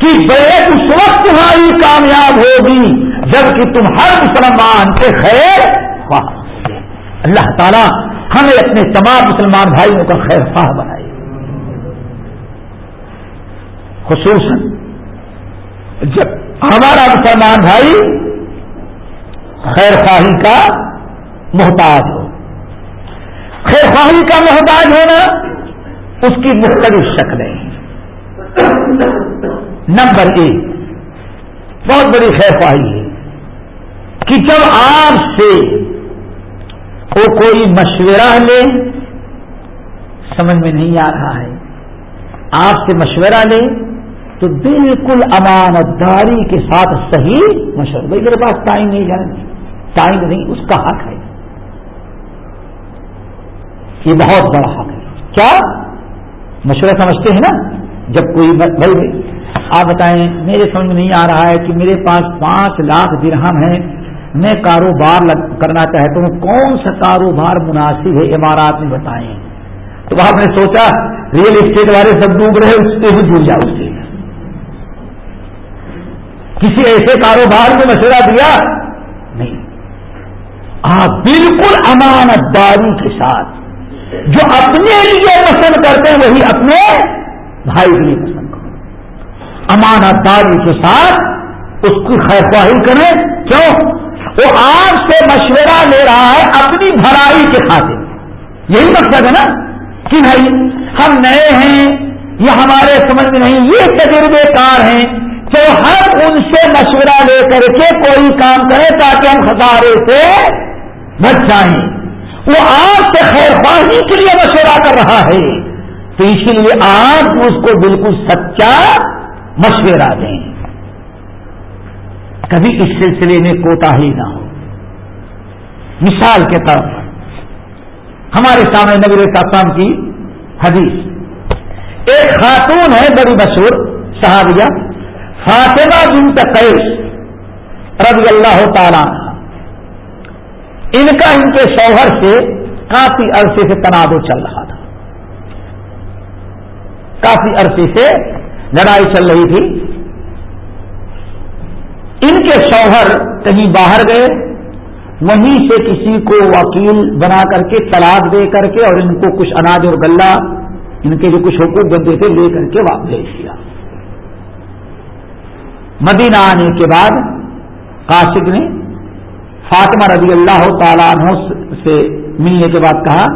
Speaker 1: کہ بیت اس وقت تمہاری کامیاب ہوگی جبکہ تم ہر مسلمان کے خیر خواہ اللہ تعالیٰ ہمیں اپنے تمام مسلمان بھائیوں کا خیر خواہ بنائے۔ خصوصاً جب ہمارا مسلمان بھائی خیر خواہی کا محتاج ہو۔ خیر خواہی کا محتاج ہونا اس کی مختلف شکلیں ہیں۔ نمبر ایک، بہت بڑی خیر خواہی ہے کہ جب آپ سے وہ کوئی مشورہ لے، سمجھ میں نہیں آ رہا ہے، آپ سے مشورہ لے تو بالکل امانت داری کے ساتھ صحیح مشورہ۔ بھائی، میرے پاس ٹائم نہیں جانے ٹائم نہیں، اس کا حق ہے۔ یہ بہت بڑا حق ہے۔ کیا؟ مشورہ سمجھتے ہیں نا؟ جب کوئی بھائی آپ بتائیں، میرے سمجھ میں نہیں آ رہا ہے کہ میرے پاس پانچ لاکھ درہم ہے میں کاروبار کرنا چاہتا ہوں، کون سا کاروبار مناسب ہے؟ عمارات میں بتائیں۔ تو آپ نے سوچا ریئل اسٹیٹ والے سب ڈوب رہے اس سے بھی جڑ جاؤ اس سے کسی ایسے کاروبار میں مشورہ دیا آپ بالکل امانت داری کے ساتھ۔ جو اپنے لیے پسند کرتے ہیں، وہی اپنے بھائی کے لیے پسند کرو امانت داری کے ساتھ اس کی خیر خواہی کریں۔ کیوں؟ وہ آپ سے مشورہ لے رہا ہے اپنی بھرائی کے خاطر۔ یہی مقصد ہے نا؟ کہ بھائی، ہم نئے ہیں، یہ ہمارے سمجھ میں نہیں، یہ تجربے کار ہیں۔ تو ہم ان سے مشورہ لے کر کے کوئی کام کریں تاکہ ہم خسارے سے بچ جائیں۔ وہ آپ سے خیر خواہی کے لیے مشورہ کر رہا ہے۔ تو اسی لیے آپ اس کو بالکل سچا مشورہ دیں۔ کبھی اس سلسلے میں کوتا ہی نہ ہو۔ مثال کے طور پر ہمارے سامنے نبی کام کی حدیث۔ ایک خاتون ہے، بڑی مشہور صحابیہ۔ فاطمہ بن قیس رضی اللہ تعالیٰ ان کا ان کے شوہر سے کافی عرصے سے تنازع چل رہا تھا۔ کافی عرصے سے لڑائی چل رہی تھی۔ ان کے شوہر کہیں باہر گئے، وہیں سے کسی کو وکیل بنا کر کے طلاق دے کر کے اور ان کو کچھ اناج اور گلہ، ان کے جو کچھ حقوق بندے تھے لے کر کے واپس بھیج دیا۔ مدینہ آنے کے بعد کاشک نے فاطمہ رضی اللہ تعالیٰ عنہ سے ملنے کے بعد کہا،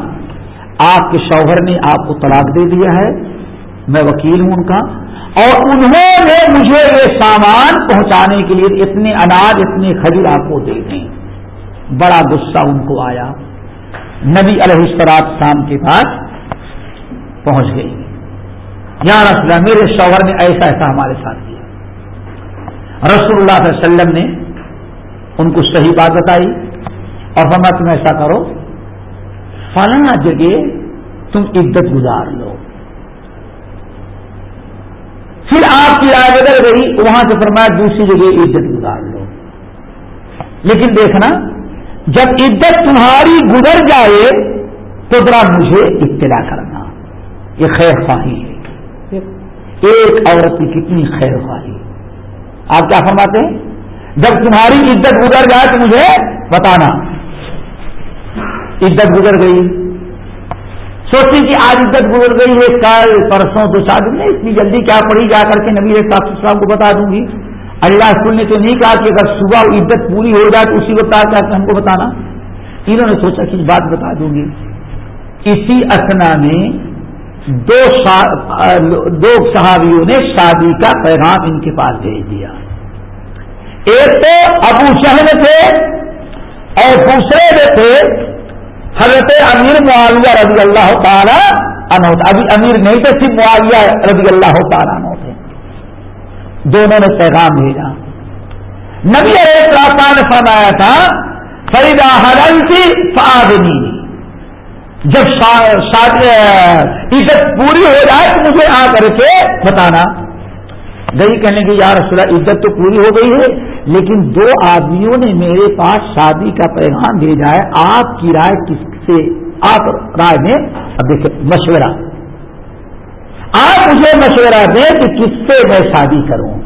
Speaker 1: آپ کے شوہر نے آپ کو طلاق دے دیا ہے، میں وکیل ہوں ان کا، اور انہوں نے مجھے یہ سامان پہنچانے کے لیے اتنے اناج اتنے کھجور آپ کو دے دیں۔ بڑا غصہ ان کو آیا۔ نبی علیہ السلام شام کے پاس پہنچ گئی یا رسول میرے شوہر نے ایسا ایسا ہمارے ساتھ کیا۔ رسول اللہ صلی اللہ علیہ وسلم نے ان کو صحیح بات بتائی اور ہم تم ایسا کرو، فلاں جگہ تم عدت گزار لو۔ پھر آپ کی رائے بدل گئی، وہاں سے فرمایا، دوسری جگہ عدت گزار لو۔ لیکن دیکھنا، جب عدت تمہاری گزر جائے تو ذرا مجھے اطلاع کرنا۔ یہ خیر خواہی ہے۔ ایک عورت کی کتنی خیر خواہی۔ آپ کیا فرماتے ہیں؟ جب تمہاری عزت گزر جائے تو مجھے بتانا۔ عزت گزر گئی۔ سوچی کہ آج عزت گزر گئی ہے، کل، پرسوں تو شادی نہیں، اتنی جلدی کیا پڑی جا کر کے نبی صاحب کو بتا دوں گی۔ اللہ اسکول نے تو نہیں کہا کہ اگر صبح عزت پوری ہو جائے تو اسی وقت آ کے ہم کو بتانا۔ انہوں نے سوچا کہ بات بتا دوں گی۔ اسی اسنا میں دو دو صحابیوں نے شادی کا پیغام ان کے پاس بھیج دیا۔ ایک تو ابو شہر تھے اور دوسرے جو تھے، حضرت امیر معاویہ رضی اللہ تعالیٰ انوت ابھی امیر نہیں تھے، صرف معاویہ رضی اللہ تعالیٰ انو تھے۔ دونوں نے پیغام بھیجا۔ نبی علیہ نے فرمایا تھا فریدا حرن کی فادنی جب عزت پوری ہو جائے تو مجھے آ کر کے بتانا۔ گئی کہنے کی یار اللہ، عزت تو پوری ہو گئی ہے، لیکن دو آدمیوں نے میرے پاس شادی کا پیغام بھیجا ہے۔ آپ کی رائے کس سے؟ آپ رائے میں، اب دیکھیں، مشورہ۔ آپ مجھے مشورہ دیں کہ کس سے میں شادی کروں۔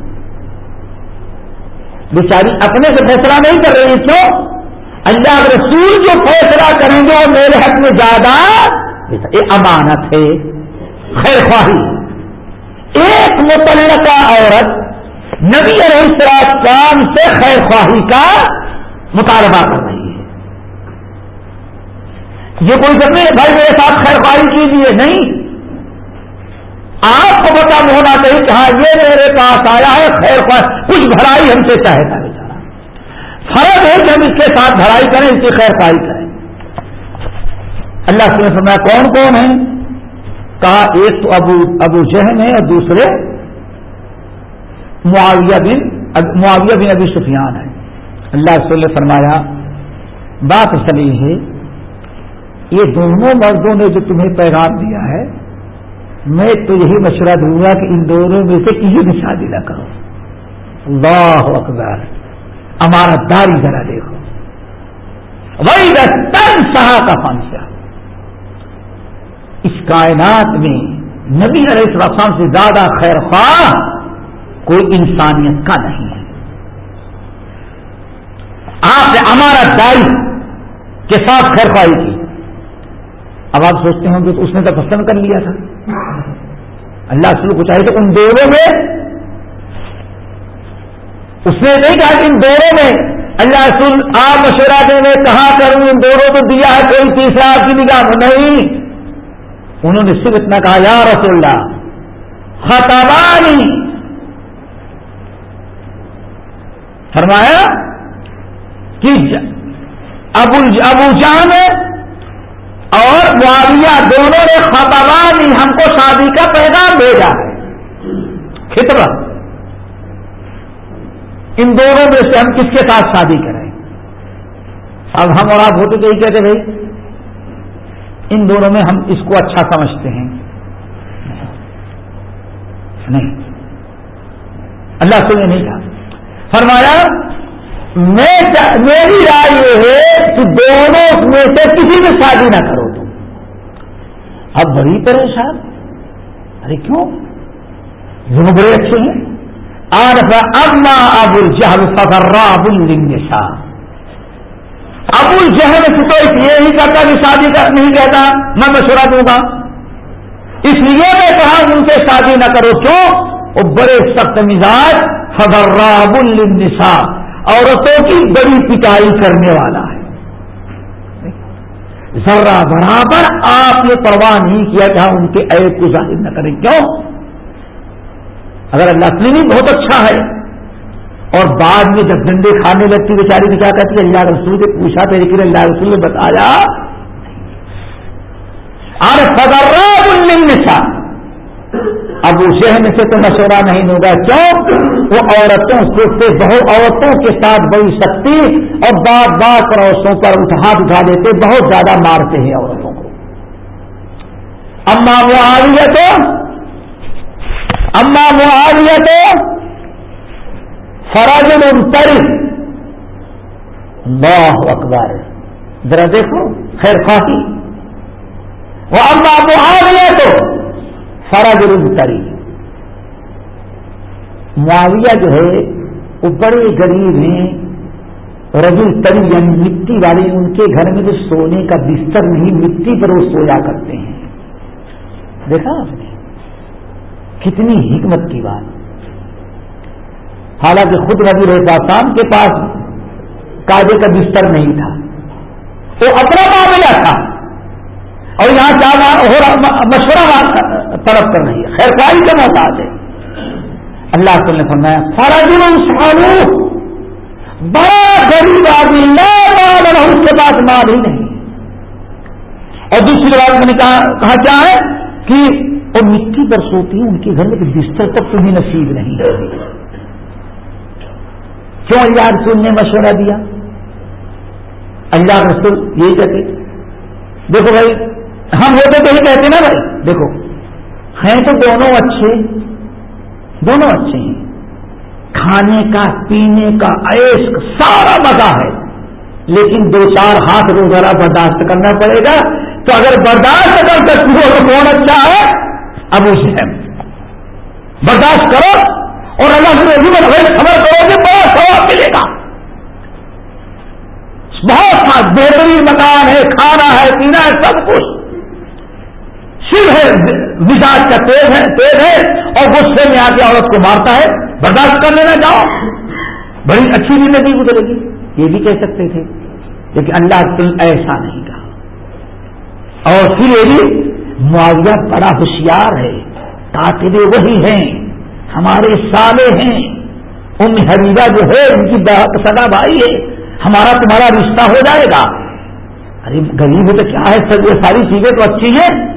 Speaker 1: بیچاری اپنے سے فیصلہ نہیں کر رہی، کیوں؟ اللہ رسول جو فیصلہ کریں گے وہ میرے حق میں زیادہ، یہ امانت ہے، خیر خواہی۔ ایک متعلقہ عورت نبی علیہ السلام سے خیر خواہی کا مطالبہ کر رہی ہے۔ یہ کوئی ضروری بھائی میرے ساتھ خیر خواہی کیجیے، نہیں۔ آپ کو پتا ہونا چاہیے کہ ہاں یہ میرے پاس آیا ہے، خیر خواہ، کچھ بھرائی ہم سے چاہتا ہے فرض ہے کہ ہم اس کے ساتھ بھرائی کریں، اس کی خیر خواہی کریں۔ اللہ سے فرمایا، کون کون ہے کہا، ایک تو ابو ابو جہن ہے اور دوسرے معاویہ بن معاویہ بن ابی سفیان ہے اللہ صلی فرمایا، بات اصلی ہے، یہ دونوں مردوں نے جو تمہیں پیغام دیا ہے، میں تو یہی مشورہ دوں گا کہ ان دونوں میں سے کسی بھی شادی نہ کرو۔ اللہ اکبر۔ ہمارا داری ذرا دیکھو۔ وہی تن سہا کا فنسا اس کائنات میں نبی علیہ السلام سے زیادہ خیر خواہ کوئی انسانیت کا نہیں ہے۔ آپ نے ہمارا دائی کے ساتھ خیر خواہی کی۔ اب آپ سوچتے ہوں کہ اس نے تو پسند کر لیا تھا۔ اللہ رسول کو چاہیے تو ان دونوں میں اس نے نہیں کہا کہ ان دونوں میں اللہ رسول آپ مشورہ دینے کہاں کروں ان دونوں کو دیا ہے کوئی تیسرا آپ کی نگاہ میں نہیں۔ انہوں نے صرف اتنا کہا، یا رسول اللہ، خطبانی۔ فرمایا کہ ابو ابو جان اور معاویہ دونوں نے خطبانی، ہم کو شادی کا پیغام بھیجا۔ ہے خطبہ۔ ان دونوں میں سے ہم کس کے ساتھ شادی کریں؟ اب ہم اور آپ ہوتے تو یہی کہتے بھائی، ان دونوں میں ہم اس کو اچھا سمجھتے ہیں۔ نہیں۔ اللہ سے نہیں کہا۔ فرمایا، میں میری رائے یہ ہے کہ دونوں میں سے کسی میں شادی نہ کرو تم۔ اب بڑی پریشان۔ ارے کیوں؟ دونوں بڑے اچھے ہیں۔ اما ابو الجہل فضرا ابو ابو الجہل سے تو یہ نہیں کرتا کہ شادی کا نہیں کہتا، میں مشورہ دوں گا۔ اس لیے میں کہا ان سے شادی نہ کرو، کیوں؟ وہ بڑے سخت مزاج فضرا ابو عورتوں کی بڑی پٹائی کرنے والا ہے۔ ذرا برابر آپ نے پرواہ نہیں کیا کہ ہم ان کے عیب کو ظاہر نہ کریں۔ کیوں؟ اگر اللہ کی بھی بہت اچھا ہے۔ اور بعد میں جب ڈنڈے کھانے لگتی بیچاری تو کیا کہتی ہے اللہ رسول نے پوچھا تھا لیکن اللہ رسول نے بتایا نشا اب اس شہر سے تو مشورہ نہیں ہوگا۔ کیوں؟ وہ عورتوں سے بہت عورتوں کے ساتھ بڑی سختی اور بات بات پر عورتوں پر ہاتھ اٹھا دیتے بہت زیادہ مارتے ہیں عورتوں کو۔ اما وہ آ رہی ہے تو اما معاویہ تو فراج منتری اللہ اکبر۔ ذرا دیکھو، خیر خواہی۔ وہ اما معاویہ تو فراج منتری معاویہ جو ہے، وہ بڑے غریب ہیں۔ رجل تری یعنی مٹی والے ان کے گھر میں جو سونے کا بستر نہیں، مٹی پر وہ سویا کرتے ہیں۔ دیکھا آپ نے؟ کتنی حکمت کی بات حالانکہ خود نبی رحسان کے پاس کاجے کا بستر نہیں تھا۔ وہ اپنا معاملہ تھا۔ اور یہاں چاہنا مشورہ طرف کر رہی ہے۔ خیر کاری کا محتاج ہے۔ اللہ تعالی نے فرمایا فرض بڑا غریب آدمی اس کے پاس مال ہی نہیں۔ اور دوسری بات میں نے کہا کیا ہے؟ کہ اور مٹی پر سوتی ان کے گھر میں بستر تک تمہیں نصیب نہیں کیوں اللہ رسول نے مشورہ دیا؟ اللہ رسول یہی کہتے دیکھو بھائی، ہم ہوتے تو ہی کہتے نا بھائی۔ دیکھو، ہیں تو دونوں اچھے دونوں اچھے ہیں۔ کھانے کا، پینے کا عیش سارا مزہ ہے۔ لیکن دو چار ہاتھ روزانہ برداشت کرنا پڑے گا۔ تو اگر برداشت کر سکتی ہو تو کون اچھا ہے ابو شہم برداشت کرو اور اللہ سے خبر کرو کہ بہت ثواب ملے گا۔ بہت سا بہترین مکان ہے، کھانا ہے، پینا ہے، سب کچھ۔ شیو ہے مزاج کا تیز ہے تیز ہے اور غصے میں آ کے عورت کو مارتا ہے۔ برداشت کر لینا جاؤ بڑی اچھی زندگی گزرے گی۔ یہ بھی کہہ سکتے تھے، لیکن اللہ تم ایسا نہیں۔ اور پھر یہ بھی معاویہ بڑا ہوشیار ہے کاتبے وہی ہیں، ہمارے سالے ہیں، ان حریبہ جو ہے، ان کی سدا بھائی ہے، ہمارا تمہارا رشتہ ہو جائے گا۔ ارے غریب تو کیا ہے، سب یہ ساری چیزیں تو اچھی ہیں۔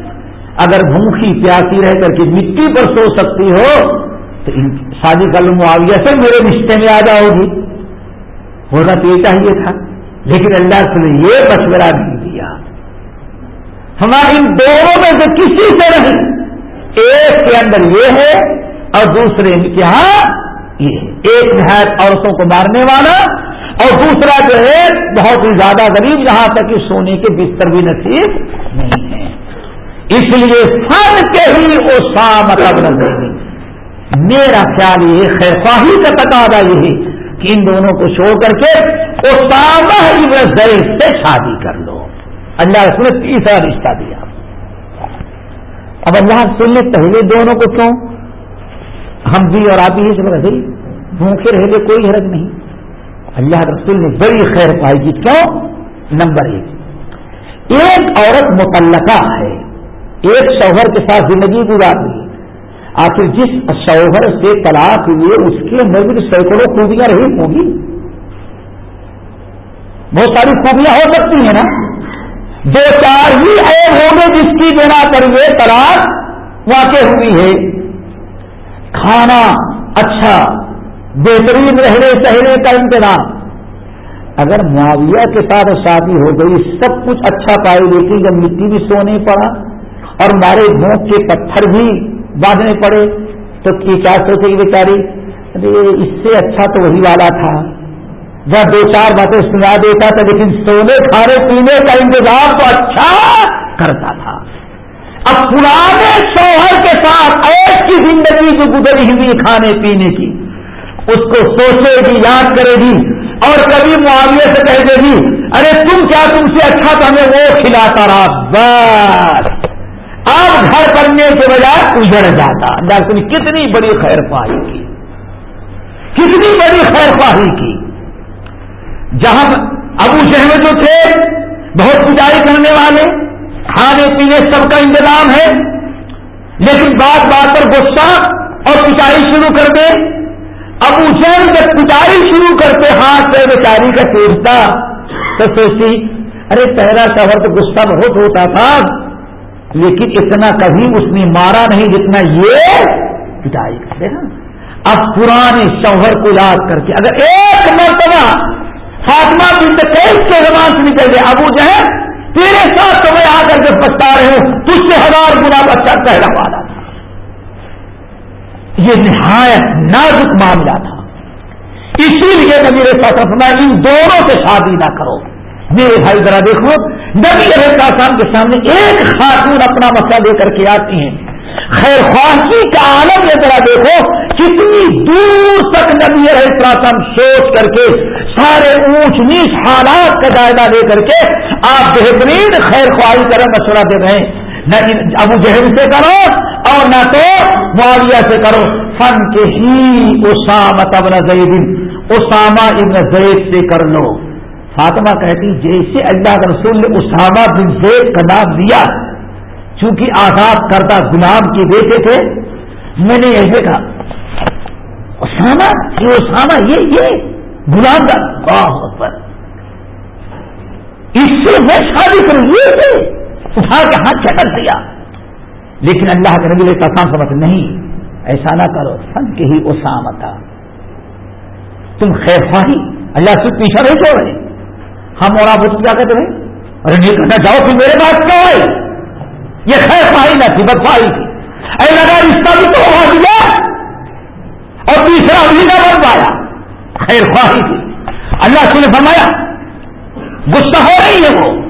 Speaker 1: اگر بھوکھی پیاسی رہ کر کے مٹی پر سو سکتی ہو، تو شادی کر معاویہ سے میرے رشتے میں آ جاؤ گی۔ ہونا تو یہ چاہیے تھا، لیکن اللہ سے یہ مشورہ نہیں۔ دیا ہماری ان دونوں میں سے کسی سے نہیں۔ ایک کے اندر یہ ہے اور دوسرے کے ہاں یہ ہے۔ ایک نہایت عورتوں کو مارنے والا اور دوسرا جو ہے بہت ہی زیادہ غریب جہاں تک کہ سونے کے بستر بھی نصیب نہیں ہے۔ اس لیے سب کے ہی وہ سا مطلب میرا خیال یہ خیر خواہی کا تقاضا یہ کہ ان دونوں کو چھوڑ کر کے اسامہ ابن زید سے شادی کر لو۔ اللہ رسول نے تیسرا رشتہ دیا۔ اب اللہ رسول نے پہلے دونوں کو کیوں؟ ہم بھی اور آپ ہی سے بھائی بھوکے رہے کوئی حرج نہیں۔ اللہ رسول نے بڑی خیر پائی کی کیوں؟ نمبر ایک۔ ایک عورت متعلقہ ہے۔ ایک شوہر کے ساتھ زندگی گزار رہی آخر جس شوہر سے طلاق ہوئے اس کے اندر بھی سینکڑوں خوبیاں رہی ہوں گی۔ بہت ساری خوبیاں ہو سکتی ہیں نا۔ دو چار ہی عیب ہوں گے جس کی بنا پر یہ طلاق واقع ہوئی ہے۔ کھانا اچھا بہترین رہنے سہنے کا انتظام اگر معاویہ کے ساتھ شادی ہو گئی، سب کچھ اچھا پائے لیکن جب مٹی بھی سونے پڑا اور مارے گھونٹ کے پتھر بھی باندھنے پڑے، تو کیا سوچے گی بیچاری؟ ارے، اس سے اچھا تو وہی والا تھا۔ وہ دو چار باتیں سنا دیتا تھا، لیکن سونے کھانے پینے کا انتظام تو اچھا کرتا تھا۔ اب پرانے شوہر کے ساتھ ایسی زندگی جو گزری ہوئی کھانے پینے کی، اس کو سوچے گی یاد کرے گی اور کبھی معاویے سے کہہ دے گی، ارے تم کیا تم سے اچھا تو ہمیں وہ کھلاتا رہا۔ بس۔ اب گھر کرنے کے بجائے اجڑ جاتا۔ ڈاکٹر کتنی بڑی خیر پائی کی۔ کتنی بڑی خیر پاہی کی۔ جہاں ابو شہر جو تھے، بہت پجائی کرنے والے، کھانے پینے سب کا انتظام ہے، لیکن بات بات پر غصہ اور پچائی شروع کر دے۔ اب اسے جب پٹائی شروع کرتے ہاتھ سے بیچاری کا ٹوٹتا تو سوچتی، ارے، پہلا شہر تو غصہ بہت ہوتا تھا، لیکن اتنا کبھی اس نے مارا نہیں جتنا یہ پٹائی کرتے نا اب پرانے شوہر کو یاد کر کے، اگر ایک مرتبہ فاطمہ بنت کیس کے زبان سے نکل گئے ابو جو تیرے ساتھ تو میں آ کر کے بچتا رہے ہوں۔ تجھ سے ہزار گنا بچہ پہلا والا تھا۔ یہ نہایت نازک معاملہ تھا۔ اسی لیے نبی ساتھ فرمایا، ان دونوں سے شادی نہ کرو۔ میرے بھائی، ذرا دیکھو، نبی صاحب کے سامنے ایک خاتون اپنا مسئلہ لے کر کے آتی ہیں۔ خیر خواہی کا عالم یہ ذرا دیکھو، کتنی دور تک نبی السلام سوچ کر کے سارے اونچ نیچ حالات کا جائزہ لے کر کے آپ بہترین خیر خواہی کریں مشورہ دے رہے ہیں۔ نہ ابو جہل سے کرو اور نہ تو معاویہ سے کرو۔ فن کے ہی اسامہ ابن زید، اسامہ ابن زید سے کر لو۔ فاطمہ کہتی، جیسے اللہ کے رسول نے اسامہ بن زید کا نام دیا چونکہ آزاد کردہ غلام کے بیٹے تھے، میں نے ایسے کہا اسامہ، یہ اسامہ، یہ یہ غلام کا اس سے میں شادی کروں، یہ اٹھا کے ہاتھ چکر دیا۔ لیکن اللہ کے نبی کسان سمجھ نہیں، ایسا نہ کرو سن کے ہی اسام تھا۔ تم خیر خواہی، اللہ سے پیچھا نہیں چھوڑ رہے۔ ہم اور آپ کیا کہتے ہیں ارے نہیں کرنا جاؤ پھر میرے پاس کیا ہے یہ خیر خواہی نہ تھی بدفاہی تھی۔ اے لگا رشتہ بھی تو ہوا دیا اور تیسرا بھی نہ بن پایا۔ خیر خواہی تھی۔ اللہ سے نے فرمایا، غصہ ہو رہی ہے وہ۔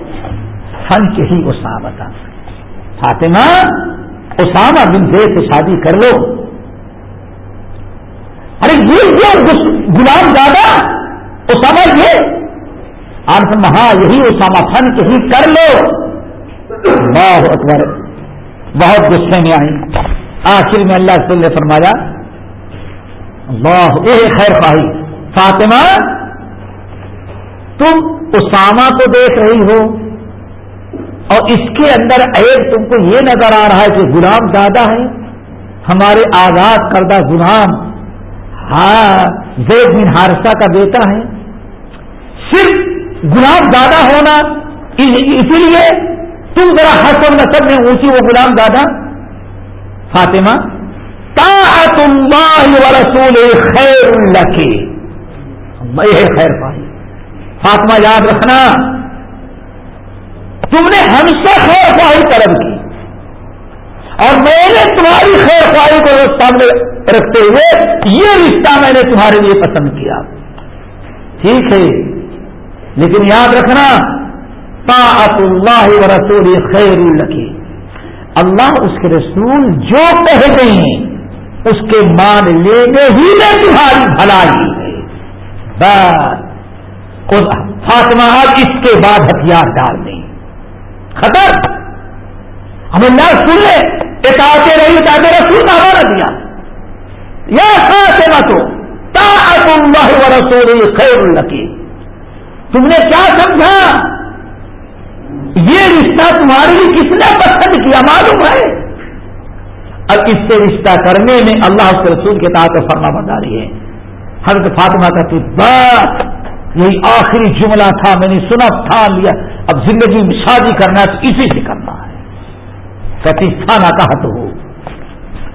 Speaker 1: فن کے ہی اسامہ تھا فاطمہ، اسامہ بن زید سے شادی کر لو۔ ارے یہ کیا گلاب زیادہ اسامہ یہ۔ آپ ہاں یہی اسامہ فن کے ہی کر لو۔ بہت اکبر. بہت غصے میں آئی آخر میں اللہ سے نے فرمایا واہ یہ خیر خواہی، فاطمہ، تم اسامہ کو دیکھ رہی ہو اور اس کے اندر ایک تم کو یہ نظر آ رہا ہے کہ غلام زیادہ ہے ہمارے آزاد کردہ غلام ہاں زید بن ہارسہ کا بیٹا ہے۔ صرف غلام زیادہ ہونا اسی لیے تم ذرا حسب نسب میں اونچی وہ غلام زیادہ فاطمہ تا تم رسول خیر لکھے میں خیر پائی۔ فاطمہ، یاد رکھنا، تم نے ہم سے خیر خواہی طلب کی اور میں نے تمہاری خیر خواہی کو سامنے رکھتے ہوئے یہ رشتہ میں نے تمہارے لیے پسند کیا۔ ٹھیک ہے، لیکن یاد رکھنا طاعت اللہ و رسول خیر الکی اللہ اس کے رسول جو کہہ گئی ہیں، اس کے مان لینے ہی میں تمہاری بھلائی ہے۔ بس۔ فاطمہ آج اس کے بعد ہتھیار ڈال دیں۔ خطر۔ ہمیں نہ سن لے ایک رہی تاکہ رسول کا ہمارا دیا۔ یا فاطمہ تو تا و رسول خیر الکی تم نے کیا سمجھا؟ یہ رشتہ تمہارے لیے کس نے پسند کیا معلوم ہے؟ اب اس سے رشتہ کرنے میں اللہ کے رسول کے تحت فرما بتا رہی ہے۔ حضرت فاطمہ کا بس یہی آخری جملہ تھا، میں نے سنا تھا لیا۔ اب زندگی میں شادی کرنا تو اسی سے کرنا ہے۔ کہتی نہ کہا تو ہو۔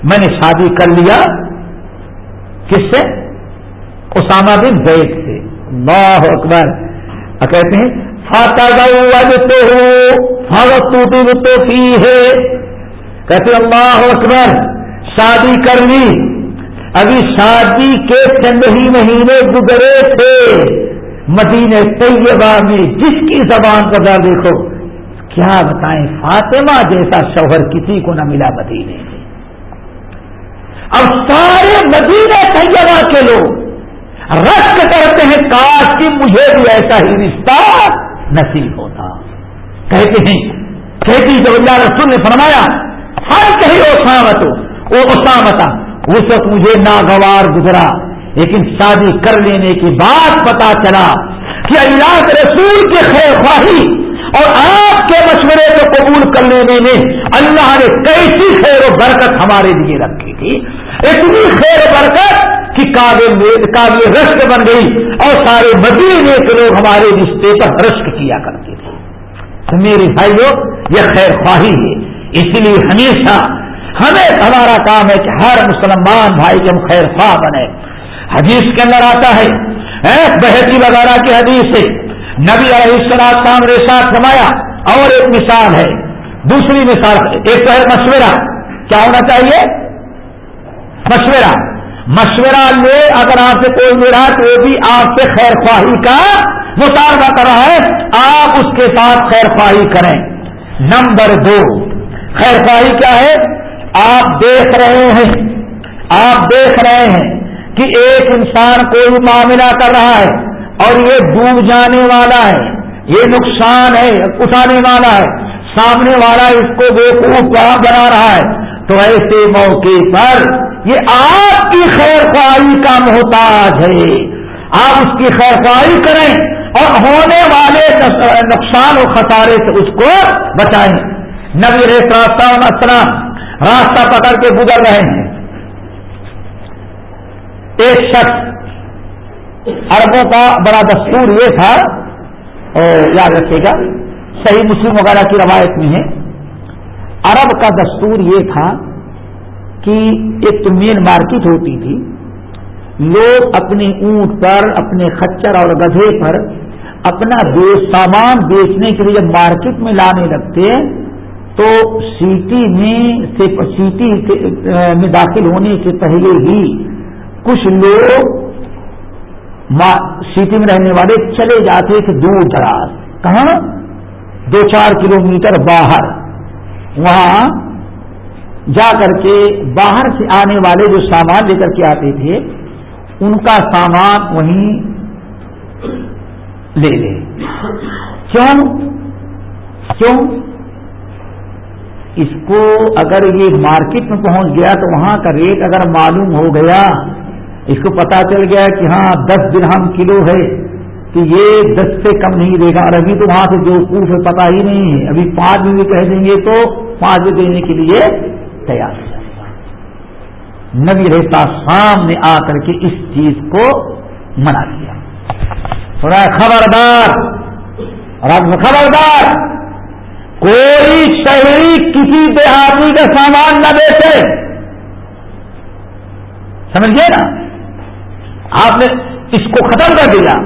Speaker 1: میں نے شادی کر لیا۔ کس سے؟ اسامہ بن زید سے۔ اللہ اکبر۔ کہتے ہیں فاتح تو فی ہے کہتے اللہ اکبر، شادی کر لی۔ ابھی شادی کے چند ہی مہینے گزرے تھے۔ مدینہ طیبہ میں جس کی زبان کا در دیکھو، کیا بتائیں، فاطمہ جیسا شوہر کسی کو نہ ملا مدینے میں۔ اب سارے مدینہ طیبہ کے لوگ رشک کرتے ہیں، کاش کی مجھے بھی ایسا ہی رشتہ نصیب ہوتا۔ کہتے ہیں کہتی جب اللہ رسول نے فرمایا، ہر کہیں اسامت وہ اسامتا اس وقت مجھے ناگوار گزرا۔ لیکن شادی کر لینے کی بات پتا چلا کہ اللہ کے رسول کی خیر خواہی اور آپ کے مشورے کو قبول کر لینے میں اللہ نے کیسی خیر و برکت ہمارے لیے رکھی تھی۔ اتنی خیر و برکت کہ قابل قابل رشک بن گئی اور سارے مدینے کے لوگ ہمارے رشتے پر رشک کیا کرتے تھے۔ میرے بھائیوں یہ خیر خواہی ہے۔ اس لیے ہمیشہ ہمیں ہمارا کام ہے کہ ہر مسلمان بھائی کے ہم خیر خواہ بنے حدیث کے اندر آتا ہے بحثی وغیرہ کی حدیث سے نبی علیہ السلام کام ریسات فرمایا، اور ایک مثال ہے۔ دوسری مثال ایک تو ہے مشورہ۔ کیا ہونا چاہیے؟ مشورہ۔ مشورہ لے، اگر آپ سے کوئی ملا تو وہ بھی آپ سے خیر خواہی کا مطالبہ کر رہا ہے، آپ اس کے ساتھ خیر خواہی کریں۔ نمبر دو، خیر خواہی کیا ہے؟ آپ دیکھ رہے ہیں، آپ دیکھ رہے ہیں کہ ایک انسان کوئی معاملہ کر رہا ہے اور یہ ڈوب جانے والا ہے، یہ نقصان ہے، اٹھانے والا ہے، سامنے والا اس کو بے بےقوف بنا رہا ہے۔ تو ایسے موقع پر یہ آپ کی خیر خواہی کا محتاج ہے۔ آپ اس کی خیر خواہی کریں اور ہونے والے نقصان و خسارے سے اس کو بچائیں۔ نبی السلام راستہ پکڑ کے گزر رہے ہیں۔ ایک شخص اربوں کا بڑا دستور یہ تھا یاد رکھے گا، صحیح مسلم وغیرہ کی روایت میں ہے۔ عرب کا دستور یہ تھا کہ ایک تو مین مارکیٹ ہوتی تھی، لوگ اپنے اونٹ پر، اپنے خچر اور گدھے پر اپنا سامان بیچنے کے لیے جب مارکیٹ میں لانے لگتے، تو سیٹی میں سیٹی میں داخل ہونے سے پہلے ہی کچھ لوگ سیٹی میں رہنے والے چلے جاتے تھے دور دراز، کہاں؟ دو چار کلو میٹر باہر۔ وہاں جا کر کے باہر سے آنے والے جو سامان لے کر کے آتے تھے، ان کا سامان وہیں لے لے۔ کیوں؟ کیوں؟ اس کو اگر یہ مارکیٹ میں پہنچ گیا تو وہاں کا ریٹ اگر معلوم ہو گیا، اس کو پتا چل گیا کہ ہاں دس درہم کلو ہے، تو یہ دس سے کم نہیں دے گا۔ اور ابھی تو وہاں سے جو کچھ پتا ہی نہیں ہے۔ ابھی پانچ بھی کہہ دیں گے تو پانچ بھی دینے کے لیے تیار ہو جائے گا۔ نبی رہتا سامنے آ کر کے اس چیز کو منع کیا۔ تھوڑا خبردار اور خبردار، کوئی شہری کسی دیہاتی کا سامان نہ بیچے۔ سمجھیے نا؟ آپ نے اس کو ختم کر دیا۔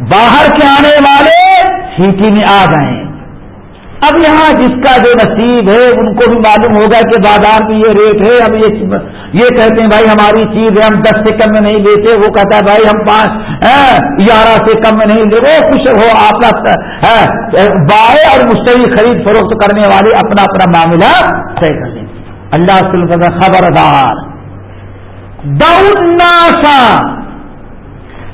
Speaker 1: باہر کے آنے والے سیٹی میں آ جائیں۔ اب یہاں جس کا جو نصیب ہے، ان کو بھی معلوم ہوگا کہ بازار میں یہ ریٹ ہے اب یہ یہ کہتے ہیں، بھائی ہماری چیز ہے، ہم دس سے کم میں نہیں لیتے، وہ کہتا ہے، بھائی ہم پانچ ہاں، گیارہ سے کم میں نہیں لے وہ خوش ہو، آپ ہاں، بائے اور مشتری خرید فروخت کرنے والے اپنا اپنا معاملہ طے کر لیں اللہ سے خبردار۔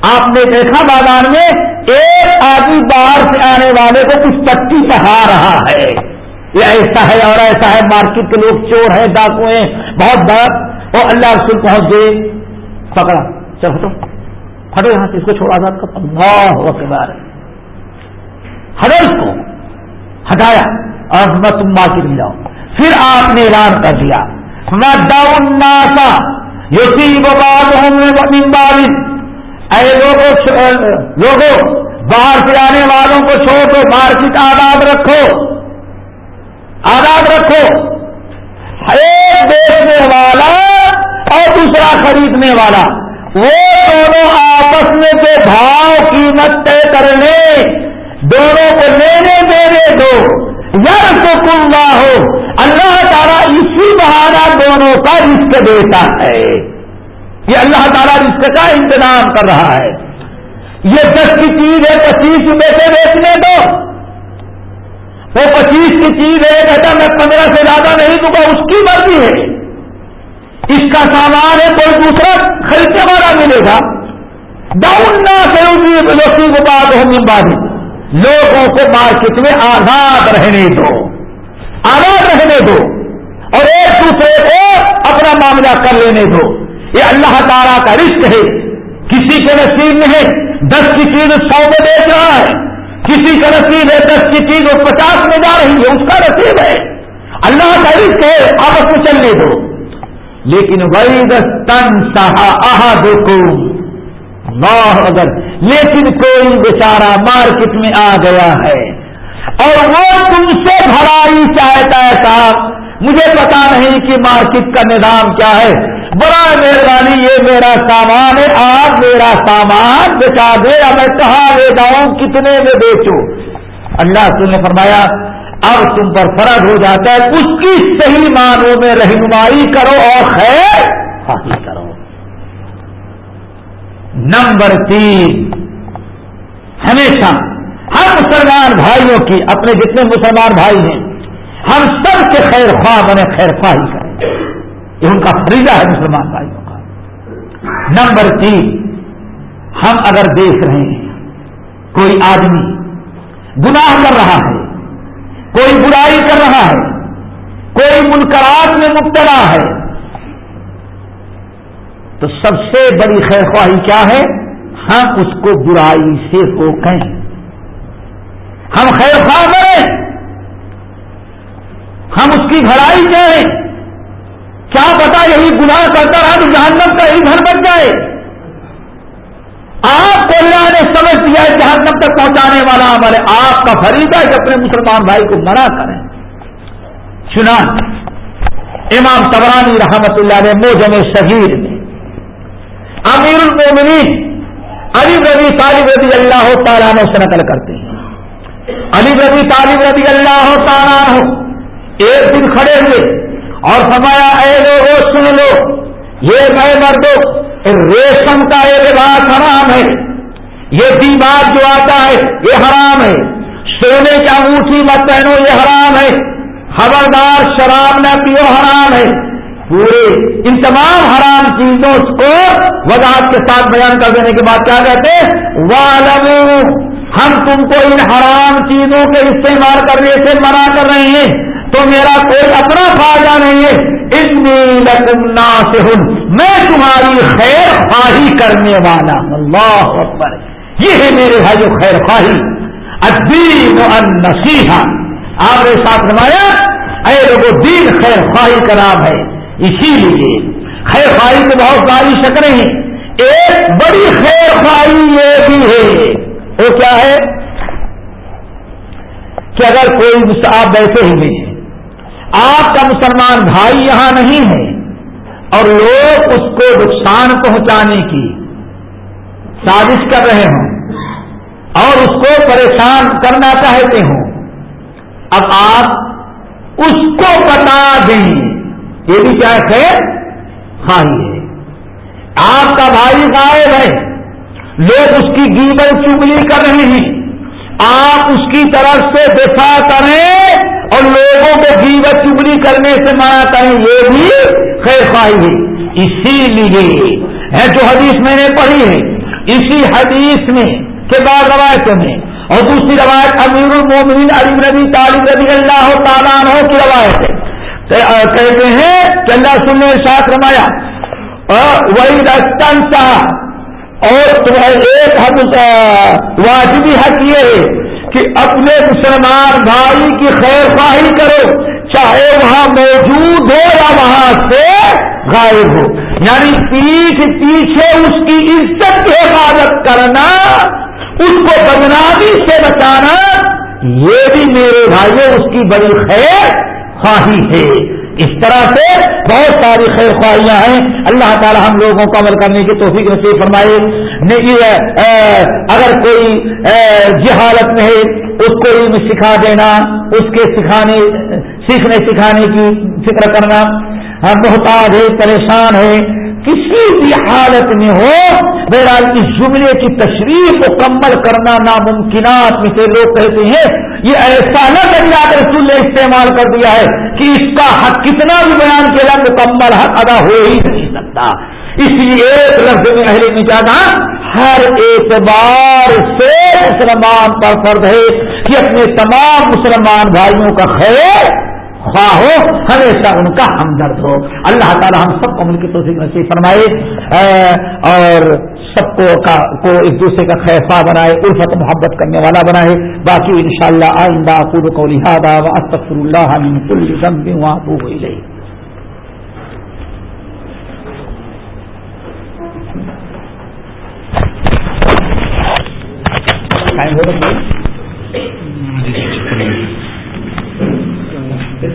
Speaker 1: آپ نے دیکھا بازار میں ایک آدمی باہر سے آنے والے کو کچھ پٹی پہا رہا ہے۔ یہ ایسا ہے اور ایسا ہے۔ مارکیٹ کے لوگ چور ہیں ڈاکو ہیں۔ بہت بڑا اور اللہ رسول پہنچ گئے۔ پکڑا۔ چل ہٹو۔ ہٹو یہاں سے۔ اس کو چھوڑا جاتا اللہ کے بارے ہٹو اس کو ہٹایا اور میں تم مارکیٹ میں جاؤ۔ پھر آپ نے اعلان کر دیا۔ میں ڈاؤن ناسا یوسی باد ہوں اے لوگوں باہر سے آنے والوں کو چھوڑ دو مارکیٹ آزاد رکھو۔ آزاد رکھو۔ ایک بیچنے والا اور دوسرا خریدنے والا۔ وہ دونوں آپس میں جو بھاؤ قیمت طے کر لیں دونوں کو لینے دینے دو۔ یار تو کل نہ ہو۔ اللہ تعالیٰ اسی بہانا دونوں کا رسک دیتا ہے۔ یہ اللہ تعالیٰ رسک کا انتظام کر رہا ہے؟ یہ دس کی چیز ہے، پچیس روپے سے بیچنے دو۔ وہ پچیس کی چیز ہے، کہتا میں پندرہ سے زیادہ نہیں دوں گا، اس کی مرضی ہے۔ اس کا سامان ہے، کوئی دوسرا خریدنے والا ملے گا۔ ڈاؤن نہ سے بات ہو بات لوگوں کو مارکیٹ میں آزاد رہنے دو۔ آزاد رہنے دو۔ اور ایک دوسرے کو اپنا معاملہ کر لینے دو۔ یہ اللہ تعالیٰ کا رشک ہے۔ کسی کے نصیب میں ہے دس کی چیز سو میں بیچ رہا ہے۔ کسی کا نصیب ہے، دس کی چیز وہ پچاس میں جا رہی ہے، اس کا نصیب ہے۔ اللہ کا رشک ہے آپس میں چلنے دو۔ لیکن وہی تن سہا آہا دیکھو اگر لیکن کوئی بیچارہ مارکیٹ میں آ گیا ہے۔ اور وہ تم سے بھرائی چاہتا ہے صاحب مجھے پتا نہیں کہ مارکیٹ کا نظام کیا ہے۔ بڑا مہربانی، یہ میرا سامان ہے، آپ میرا سامان بچا دے یا میں کہاں لے جاؤں، کتنے میں بیچو اللہ تم نے فرمایا، اب تم پر فرض ہو جاتا ہے، اس کی صحیح معنوں میں رہنمائی کرو اور خیر حاصل کرو۔ نمبر تین، ہمیشہ ہر مسلمان بھائیوں کی، اپنے جتنے مسلمان بھائی ہیں، ہم سب کے خیر خواہ بنے، خیر خواہی کریں۔ یہ ان کا فریضہ ہے مسلمان بھائیوں کا۔ نمبر تین، ہم اگر دیکھ رہے ہیں، کوئی آدمی گناہ کر رہا ہے، کوئی برائی کر رہا ہے، کوئی منقرات میں مبتلا ہے، تو سب سے بڑی خیر خواہی کیا ہے؟ ہم اس کو برائی سے روکیں۔ ہم خیر خواہ کریں۔ ہم اس کی بھلائی کریں۔ کیا پتا یہی گناہ کرتا رہا تو جہنم کا ہی گھر بن جائے؟ آپ کو اللہ نے سمجھ دیا ہے جہنم تک پہنچانے والا ہمارے آپ کا فریضہ ہے کہ اپنے مسلمان بھائی کو منع کریں۔ سنا امام تبرانی رحمت اللہ نے موجم شہید میں امیر المومنین علی ربی طالب رضی اللہ تعالیٰ سے نقل کرتے ہیں۔ علی ربی طالب رضی اللہ تعالیٰ ایک دن کھڑے ہوئے۔ اور فرمایا، اے لوگوں سن لو، یہ میں مردو ریشم کا یہ لباس حرام ہے۔ یہ دیوار جو آتا ہے، یہ حرام ہے۔ سونے کا انگوٹھی مت پہنو، یہ حرام ہے۔ خبردار، شراب نہ پیو، حرام ہے۔ پورے ان تمام حرام چیزوں کو وضاحت کے ساتھ بیان کر دینے کے بعد کیا کہتے والو ہم تم کو ان حرام چیزوں کے استعمال کرنے سے منع کر رہے ہیں۔ تو میرا کوئی اپنا فائدہ نہیں ہے۔ اتنی سے ہوں میں تمہاری خیر خواہی کرنے والا اللہ اکبر۔ یہ ہے میرے بھائی جو خیر خواہی۔ ادین نصیحا آپ نے ساتھ نمایا اے لوگوں دین خیر خواہی کا نام ہے۔ اسی لیے خیر خواہی تو بہت ساری شکلیں ہیں ایک بڑی خیر خواہی یہ بھی ہے۔ وہ کیا ہے؟ کہ اگر کوئی آپ بیٹھے ہی نہیں آپ کا مسلمان بھائی یہاں نہیں ہے اور لوگ اس کو نقصان پہنچانے کی سازش کر رہے ہوں اور اس کو پریشان کرنا چاہتے ہوں۔ اب آپ اس کو بتا دیں۔ یہ بھی کیا خیر خائی ہے۔ آپ کا بھائی غائب ہے۔ لوگ اس کی گیبل چگلی کر رہے ہیں۔ آپ اس کی طرف سے دفاع کریں۔ اور لوگوں کو جیوت چگلی کرنے سے منع کریں یہ بھی خیر خواہی ہے۔ اسی لیے ہے جو حدیث میں نے پڑھی ہے، اسی حدیث میں کے بعد روایتوں میں اور دوسری روایت امیر المومنین علی نبی طالب رضی اللہ تعالیٰ عنہ کی روایت ہے۔ کہتے ہیں کہ اللہ سننے ساتھ رمایا وہی رستن سا اور تمہیں ایک حد واجبی حق یہ ہے کہ اپنے مسلمان بھائی کی خیر خواہی کرو، چاہے وہاں موجود ہو یا وہاں سے غائب ہو۔ یعنی پیٹھ پیچھے اس کی عزت کی حفاظت کرنا، اس کو بدنامی سے بچانا، یہ بھی میرے بھائیوں اس کی بڑی خیر خواہی ہے۔ اس طرح سے بہت ساری خیر خواہیاں ہیں۔ اللہ تعالی ہم لوگوں کو عمل کرنے کی توفیق نصیب فرمائے۔ نہیں اگر کوئی جہالت میں ہے، اس کو علم سکھا دینا، اس کے سکھانے، سیکھنے، سکھانے کی فکر کرنا محتاج ہے پریشان ہے کسی بھی حالت میں ہو، بہرحال اس جملے کی تشریح مکمل کرنا ناممکنات میں سے لوگ کہتے ہیں، یہ ایسا نہ کرنا رسول نے استعمال کر دیا ہے کہ اس کا حق کتنا بھی بیان کیا مکمل حق ادا ہو ہی نہیں سکتا۔ اس لیے ایک لفظ میں اہل میں جانا ہر اعتبار سے مسلمان پر فرد ہے کہ اپنے تمام مسلمان بھائیوں کا خیر خواہ ہو، ہمیشہ ان کا ہمدرد ہو۔ اللہ تعالی ہم سب کو مل کی توسیع نصیب فرمائے۔ اور سب کو کو ایک دوسرے کا خیفہ بنائے الفت محبت کرنے والا بنائے۔ باقی ان شاء اللہ آئندہ پور کو لہٰذا استفر اللہ کل ذنب وہاں پو ہوئی گئی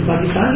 Speaker 1: پاکستان